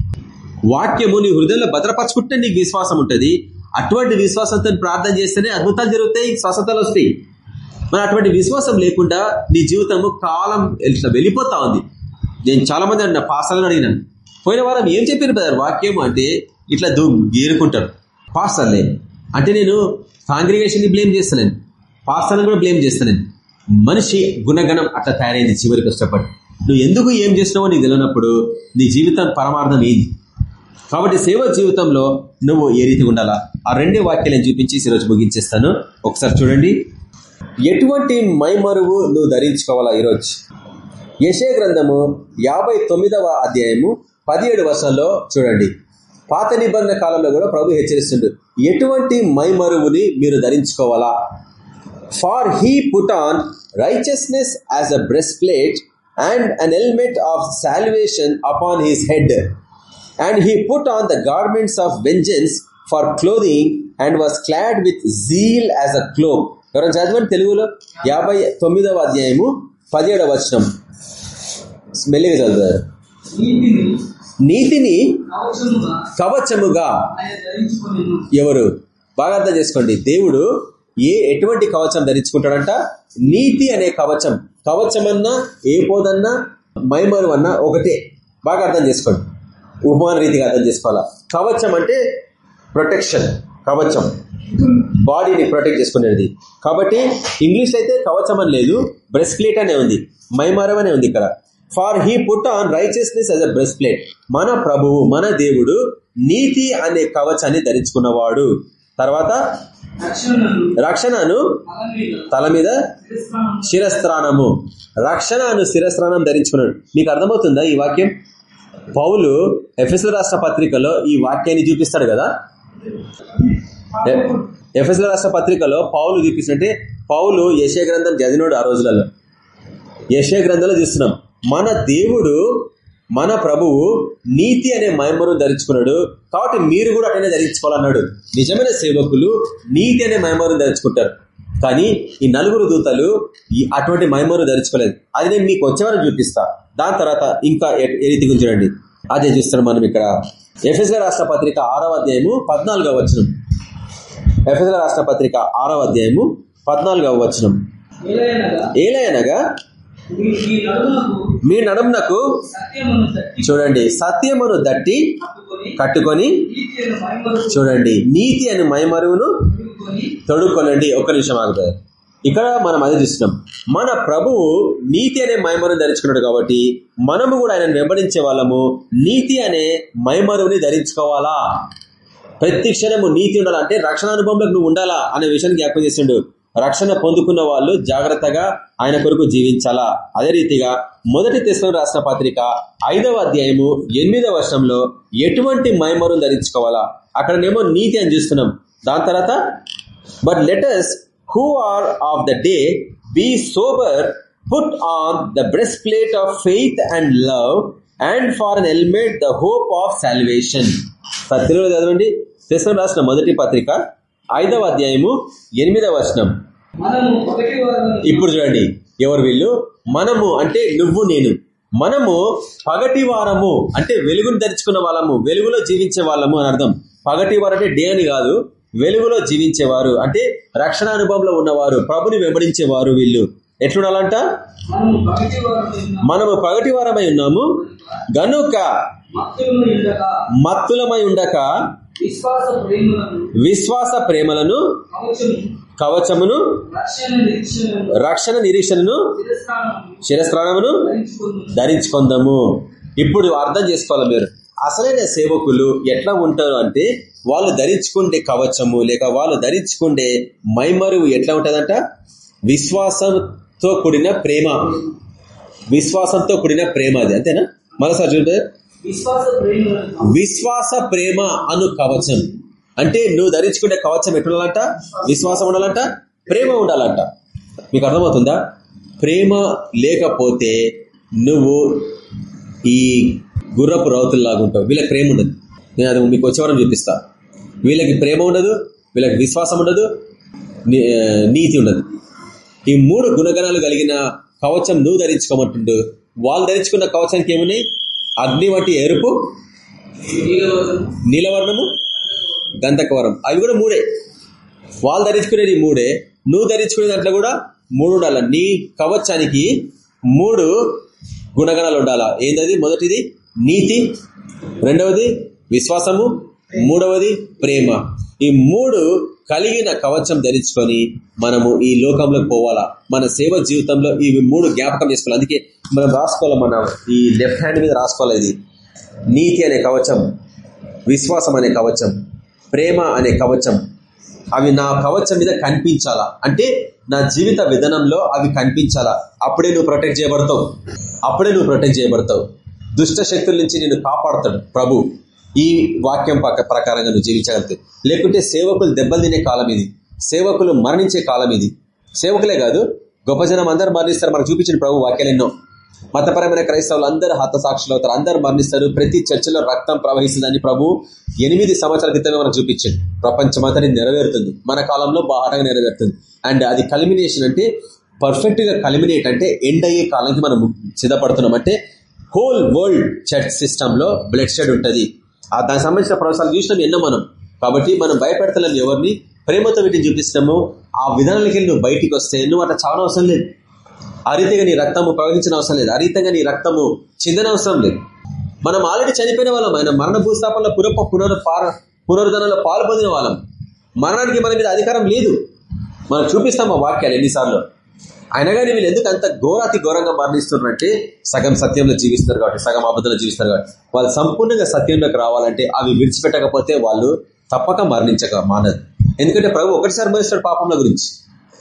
వాక్యము నీ హృదయంలో భద్రపరచుకుంటే నీకు విశ్వాసం ఉంటుంది. అటువంటి విశ్వాసంతో ప్రార్థన చేస్తేనే అద్భుతాలు జరుగుతాయి స్వస్థతలు వస్తాయి. మరి అటువంటి విశ్వాసం లేకుండా నీ జీవితము కాలం వెళ్ళిపోతా ఉంది? నేను చాలా మంది అన్న పాసాలను అడిగినాను. పోయిన వారం ఏం చెప్పారు బ్రదర్? వాక్యం అంటే ఇట్లా దూ గీరుకుంటారు. పాస్టర్లే అంటే నేను కాంగ్రిగేషన్ని బ్లేమ్ చేస్తాను పాస్టర్ని కూడా బ్లేమ్ చేస్తాను మనిషి గుణగణం అట్లా తయారైంది చివరికి కష్టపడి. నువ్వు ఎందుకు ఏం చేసినావో నీకు తెలియనప్పుడు నీ జీవితం పరమార్థం ఏంది? కాబట్టి సేవ జీవితంలో నువ్వు ఏ రీతిగా ఉండాలా? ఆ రెండే వాక్యాలను చూపించి ఈరోజు ముగించేస్తాను. ఒకసారి చూడండి. ఎటువంటి మైమరువు నువ్వు ధరించుకోవాలా ఈరోజు? యశే గ్రంథము యాభై తొమ్మిదవ అధ్యాయము పదిహేడు వర్షాల్లో చూడండి. పాత నిబంధన కాలంలో కూడా ప్రభు హెచ్చరిస్తుండ్రు ఎటువంటి మైమరువుని మీరు ధరించుకోవాలా? For he put on righteousness as a breast plate and an helmet of salvation upon his head and he put on the garments of vengeance for clothing and was clad with zeal as a cloak ఎవరైనా చదవండి తెలుగులో? యాభై తొమ్మిదవ అధ్యాయము పదిహేడవ వచనం. మెల్లిగా చదువుతారు. నీతిని కవచముగా ఎవరు? బాగా అర్థం చేసుకోండి. దేవుడు ఏ ఎటువంటి కవచం ధరించుకుంటాడంట? నీతి అనే కవచం. కవచమన్నా ఏ పోదన్నా మైమరువన్నా ఒకటే. బాగా అర్థం చేసుకోండి. ఉపమాన రీతిగా అర్థం చేసుకోవాలా? కవచం అంటే ప్రొటెక్షన్ కవచం. బాడీని ప్రొటెక్ట్ చేసుకునేది. కాబట్టి ఇంగ్లీష్ అయితే కవచం అని లేదు బ్రెస్ప్లేట్ అనే ఉంది. మైమారం అనే ఉంది ఇక్కడ. For he put on righteousness as a breastplate మన ప్రభువు మన దేవుడు నీతి అనే కవచాన్ని ధరించుకున్నవాడు. తర్వాత రక్షణను తల మీద శిరస్త్రాణము. రక్షణను శిరస్త్రాణం ధరించుకున్నాడు. మీకు అర్థమవుతుందా ఈ వాక్యం? పౌలు ఎఫ్ఎస్ఎల్ రాష్ట్ర పత్రికలో ఈ వాక్యాన్ని చూపిస్తాడు కదా? ఎఫ్ఎస్ఎల్ రాష్ట్ర పత్రికలో పౌలు చూపిస్తుంటే పౌలు యశే గ్రంథం చదివినోడు ఆ రోజులలో. యశే గ్రంథంలో చూస్తున్నాం మన దేవుడు మన ప్రభువు నీతి అనే మహిమను ధరించుకున్నాడు కాబట్టి మీరు కూడా అటనే ధరించుకోవాలన్నాడు. నిజమైన సేవకులు నీతి అనే మహిమను ధరించుకుంటారు. కానీ ఈ నలుగురు దూతలు ఈ అటువంటి మైమరు ధరించుకోలేదు. అది నేను మీకు వచ్చేవారు చూపిస్తా. దాని తర్వాత ఇంకా ఏ రీతి గురించి చూడండి. అదే చూస్తున్నాం మనం ఇక్కడ? ఎఫ్ఎస్గా రాష్ట్ర పత్రిక ఆరవ అధ్యాయము పద్నాలుగవ వచనం. ఎఫ్ఎస్గా రాష్ట్ర పత్రిక ఆరవ అధ్యాయము పద్నాలుగవ వచనం. ఏలయనగా మీ నడుమునకు చూడండి సత్యమును దట్టి కట్టుకొని చూడండి నీతి అని మైమరువును తొడుక్కొనండి. ఒక్క నిమిషం ఆగుతుంది ఇక్కడ మనం అది చూస్తున్నాం. మన ప్రభువు నీతి అనే మైమరుని ధరించుకున్నాడు కాబట్టి మనము కూడా ఆయన వెంబడించే వాళ్ళము. నీతి అనే మైమరువుని ధరించుకోవాలా? ప్రతి క్షణము నీతి ఉండాలంటే రక్షణ అనుభవంలో నువ్వు ఉండాలా? అనే విషయాన్ని జ్ఞాపకం చేసిండు రక్షణ పొందుకున్న వాళ్ళు జాగ్రత్తగా ఆయన కొరకు జీవించాలా? అదే రీతిగా మొదటి తెశలో రాసిన పత్రిక ఐదవ అధ్యాయము ఎనిమిదవ వర్షంలో ఎటువంటి మైమరుని ధరించుకోవాలా? అక్కడనేమో నీతి అని చూస్తున్నాం. దాని తర్వాత but let us who are of the day be sober put on the breast plate of faith and love and for an helmet the hope of salvation తెలుగులో చదవండి. తెసం రాసిన మొదటి పత్రిక ఐదవ అధ్యాయము ఎనిమిదవ వచనం. ఇప్పుడు చూడండి. ఎవరు వీళ్ళు? మనము అంటే నువ్వు నేను. మనము పగటి వారము అంటే వెలుగును ధరించుకున్న వాళ్ళము వెలుగులో జీవించే వాళ్ళము అని అర్థం. పగటి వారు అంటే డే అని కాదు. వెలుగులో జీవించేవారు. అంటే రక్షణ అనుభవంలో ఉన్నవారు ప్రభుని వెంబడించేవారు వీళ్ళు. ఎట్లుండాలంట? మనము పగటి వారమై ఉన్నాము. గనుక మత్తులమై ఉండక విశ్వాస ప్రేమలను కవచమును రక్షణ నిరీక్షణను శిరస్నానమును ధరించుకుందాము. ఇప్పుడు అర్థం చేసుకోవాలి మీరు. అసలైన సేవకులు ఎట్లా ఉంటారు అంటే వాళ్ళు ధరించుకుంటే కవచము లేక వాళ్ళు ధరించుకుండే మైమరువు ఎట్లా ఉంటుందంట? విశ్వాసంతో కూడిన ప్రేమ. విశ్వాసంతో కూడిన ప్రేమ అది అంతేనా? మరోసారి చూడండి విశ్వాస విశ్వాస ప్రేమ అను కవచం. అంటే నువ్వు ధరించుకునే కవచం ఎట్లుండాలంట? విశ్వాసం ఉండాలంట ప్రేమ ఉండాలంట. మీకు అర్థమవుతుందా? ప్రేమ లేకపోతే నువ్వు ఈ గుర్రపు రౌతుల్లాగా ఉంటావు. వీళ్ళకి ప్రేమ ఉండదు. నేను అది మీకు వచ్చేవారం చూపిస్తా. వీళ్ళకి ప్రేమ ఉండదు వీళ్ళకి విశ్వాసం ఉండదు నీ- నీతి ఉండదు. ఈ మూడు గుణగణాలు కలిగిన కవచం నువ్వు ధరించుకోమంటుండు. వాళ్ళు ధరించుకున్న కవచానికి ఏమున్నాయి? అగ్ని వంటి ఎరుపు నీలవర్ణము గంధకవరం. అవి కూడా మూడే. వాళ్ళు ధరించుకునేది మూడే. నువ్వు ధరించుకునే దాంట్లో కూడా మూడు ఉండాల. నీ కవచానికి మూడు గుణగణాలు ఉండాలా? ఏంటది మొదటిది నీతి రెండవది విశ్వాసము మూడవది ప్రేమ. ఈ మూడు కలిగిన కవచం ధరించుకొని మనము ఈ లోకంలోకి పోవాలా? మన సేవ జీవితంలో ఇవి మూడు జ్ఞాపకం చేసుకోవాలి. అందుకే మనం రాసుకోవాలి? మనం ఈ లెఫ్ట్ హ్యాండ్ మీద రాసుకోవాలి ఇది? నీతి అనే కవచం విశ్వాసం అనే కవచం ప్రేమ అనే కవచం అవి నా కవచం మీద కనిపించాలా? అంటే నా జీవిత విధానంలో అవి కనిపించాలా? అప్పుడే నువ్వు ప్రొటెక్ట్ చేయబడతావు. అప్పుడే నువ్వు ప్రొటెక్ట్ చేయబడతావు. దుష్ట శక్తుల నుంచి నేను కాపాడుతాడు ప్రభు. ఈ వాక్యం పక్క ప్రకారంగా నువ్వు జీవించగలుగుతావు లేకుంటే సేవకులు దెబ్బలు తినే కాలం ఇది. సేవకులు మరణించే కాలం ఇది. సేవకులే కాదు గొప్ప జనం అందరు మరణిస్తారు. మనకు చూపించిన ప్రభు వాక్యాలు ఎన్నో. మతపరమైన క్రైస్తవులు అందరూ హతసాక్షులు అవుతారు. అందరు మరణిస్తారు. ప్రతి చర్చలో రక్తం ప్రవహిస్తుందని ప్రభు ఎనిమిది సంవత్సరాల క్రితమే మనకు చూపించండి. ప్రపంచమంతా నెరవేరుతుంది. మన కాలంలో బాగా నెరవేరుతుంది. అండ్ అది కల్మినేషన్ అంటే పర్ఫెక్ట్గా కల్మినేట్ అంటే ఎండ్ అయ్యే కాలానికి మనం సిద్ధపడుతున్నాం. అంటే హోల్ వరల్డ్ చర్చ్ సిస్టమ్లో బ్లడ్ షెడ్ ఉంటుంది. ఆ దానికి సంబంధించిన ప్రవేశాలు చూసినాం ఎన్నో మనం. కాబట్టి మనం భయపెడతలేం ఎవరిని. ప్రేమతో వీటిని చూపిస్తున్నాము. ఆ విధానాలకి వెళ్ళి నువ్వు బయటికి వస్తే నువ్వు అట్లా చాలా అవసరం లేదు. ఆ రీతిగా నీ రక్తము ప్రవహించిన అవసరం లేదు. ఆ రీతిగా నీ రక్తము చెందిన అవసరం లేదు. మనం ఆల్రెడీ చనిపోయిన వాళ్ళం. ఆయన మరణ భూస్థాపనలో పురప పునర్ పునరుద్ధరణలో పాల్పొందిన వాళ్ళం. మరణానికి మన మీద అధికారం లేదు. మనం చూపిస్తాం ఆ వాక్యాలు ఎన్నిసార్లు. అయినా కానీ వీళ్ళు ఎందుకు అంత ఘోరాతి ఘోరంగా మరణిస్తున్నారంటే సగం సత్యంలో జీవిస్తున్నారు కాబట్టి సగం అబద్ధంలో జీవిస్తున్నారు కాబట్టి. వాళ్ళు సంపూర్ణంగా సత్యంలోకి రావాలంటే అవి విడిచిపెట్టకపోతే వాళ్ళు తప్పక మరణించక మానదు ఎందుకంటే ప్రభు ఒకటిసారి మరణిస్తాడు పాపంల గురించి.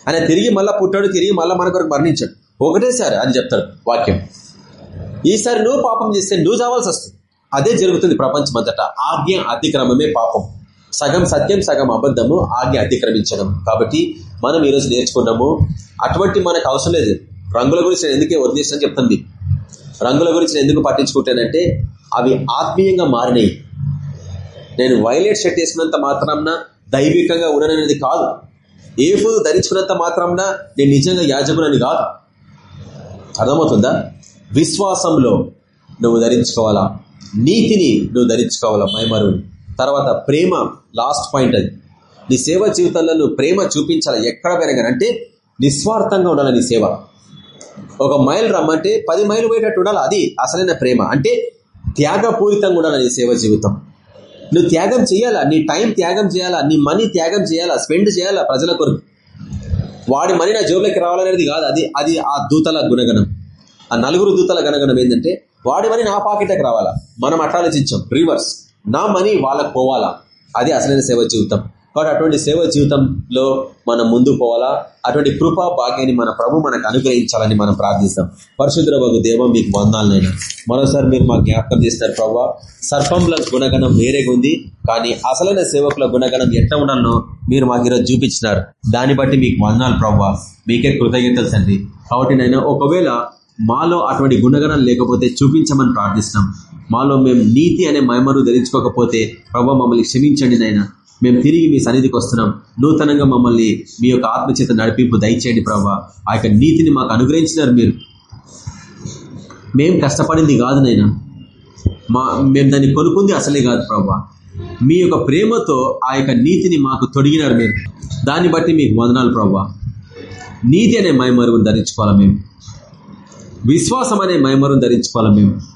ఆయన తిరిగి మళ్ళా పుట్టాడు తిరిగి మళ్ళా మన కొరకు మరణించాడు. ఒకటేసారి అని చెప్తాడు వాక్యం. ఈసారి నువ్వు పాపం చేస్తే నువ్వు చావాల్సి వస్తుంది. అదే జరుగుతుంది ప్రపంచం అంతటా ఆజ్ఞ అతిక్రమమే పాపం. సగం సత్యం సగం అబద్ధము ఆజ్ఞ అతిక్రమించడం. కాబట్టి మనం ఈరోజు నేర్చుకున్నాము అటువంటి మనకు అవసరం లేదు. రంగుల గురించి నేను ఎందుకే వదిలేసాను చెప్తుంది. రంగుల గురించి నేను ఎందుకు పట్టించుకుంటానంటే అవి ఆత్మీయంగా మారినాయి. నేను వైలెట్ షర్ట్ వేసుకున్నంత మాత్రాన దైవికంగా ఉండననేది కాదు. ఏ ఫుడ్ ధరించుకున్నంత మాత్రాన నేను నిజంగా యాజకునని కాదు. అర్థమవుతుందా? విశ్వాసంలో నువ్వు ధరించుకోవాలా? నీతిని నువ్వు ధరించుకోవాలా మైమరుని తర్వాత ప్రేమ లాస్ట్ పాయింట్ అది. నీ సేవ జీవితంలో నువ్వు ప్రేమ చూపించాలి? ఎక్కడ పోయినా అంటే నిస్వార్థంగా ఉండాలి నీ సేవ? ఒక మైల్ రమ్మంటే పది మైలు పోయేటట్టు ఉండాలి? అది అసలైన ప్రేమ. అంటే త్యాగపూరితంగా ఉండాలి నీ సేవ జీవితం? నువ్వు త్యాగం చేయాలా? నీ టైం త్యాగం చేయాలా? నీ మనీ త్యాగం చేయాలా? స్పెండ్ చేయాలా ప్రజల కొరకు? వాడి మనీ నా జోబులోకి రావాలనేది కాదు. అది అది ఆ దూతల గుణగణం. ఆ నలుగురు దూతల గుణగణం ఏంటంటే వాడి మనీ నా పాకెట్లోకి రావాలా? మనం అట్లా ఆలోచించాం. రివర్స్. నా మనీ వాళ్ళకి పోవాలా? అది అసలైన సేవ జీవితం. కాబట్టి అటువంటి సేవ జీవితంలో మనం ముందు పోవాలా? అటువంటి కృపా భాగ్యాన్ని మన ప్రభు మనకు అనుగ్రహించాలని మనం ప్రార్థిస్తాం. పరశుద్ర బాబు దేవం మీకు వందాలనైనా. మరోసారి మీరు మా జ్ఞాపకం చేస్తారు ప్రభు. సర్పంల గుణగణం వేరేగా ఉంది కానీ అసలైన సేవకుల గుణగణం ఎట్లా ఉండాలనో మీరు మాకు ఈరోజు చూపించినారు. దాన్ని బట్టి మీకు వందాలు ప్రభావ మీకే కృతజ్ఞతలు తండ్రి. కాబట్టి నేను ఒకవేళ మాలో అటువంటి గుణగణం లేకపోతే చూపించమని ప్రార్థిస్తున్నాం మాలో మేము నీతి అనే మహిమను ధరించుకోకపోతే ప్రభావ మమ్మల్ని క్షమించండి నాయన. మేము తిరిగి మీ సన్నిధికి వస్తున్నాం. నూతనంగా మమ్మల్ని మీ యొక్క ఆత్మచేత నడిపింపు దయచేయండి ప్రభావ ఆ యొక్క నీతిని మాకు అనుగ్రహించినారు మీరు. మేం కష్టపడింది కాదు నైనా మా మేము దాన్ని కొనుక్కుంది అసలే కాదు ప్రభా. మీ యొక్క ప్రేమతో ఆ యొక్క నీతిని మాకు తొడిగినారు మీరు. దాన్ని బట్టి మీకు వందనాలు ప్రభా. నీతి అనే మైమరువును ధరించుకోవాలా మేము? విశ్వాసం అనే మైమరును ధరించుకోవాలా మేము?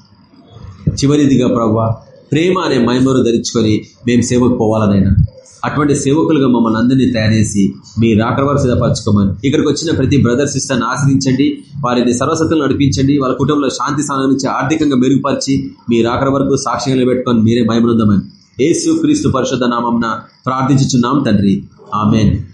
చివరిదిగా ప్రభా ప్రేమ అనే మైమరు ధరించుకొని మేము సేవకు పోవాలనైనా. అటువంటి సేవకులుగా మమ్మల్ని అందరినీ తయారు చేసి మీ రాకడవారు సిద్ధపరచుకోమని. ఇక్కడికి వచ్చిన ప్రతి బ్రదర్ సిస్టర్ని ఆశ్రయించండి వారిని సర్వసత్తులు నడిపించండి వాళ్ళ కుటుంబంలో శాంతి స్థానం నుంచి ఆర్థికంగా మెరుగుపరిచి మీ రాకడ వరకు సాక్ష్యంగా పెట్టుకొని మీరే మహిమనుందమని ఏసు క్రీస్తు పరిషత్ నామంన ప్రార్థించుచున్నాం తండ్రి. ఆమెన్.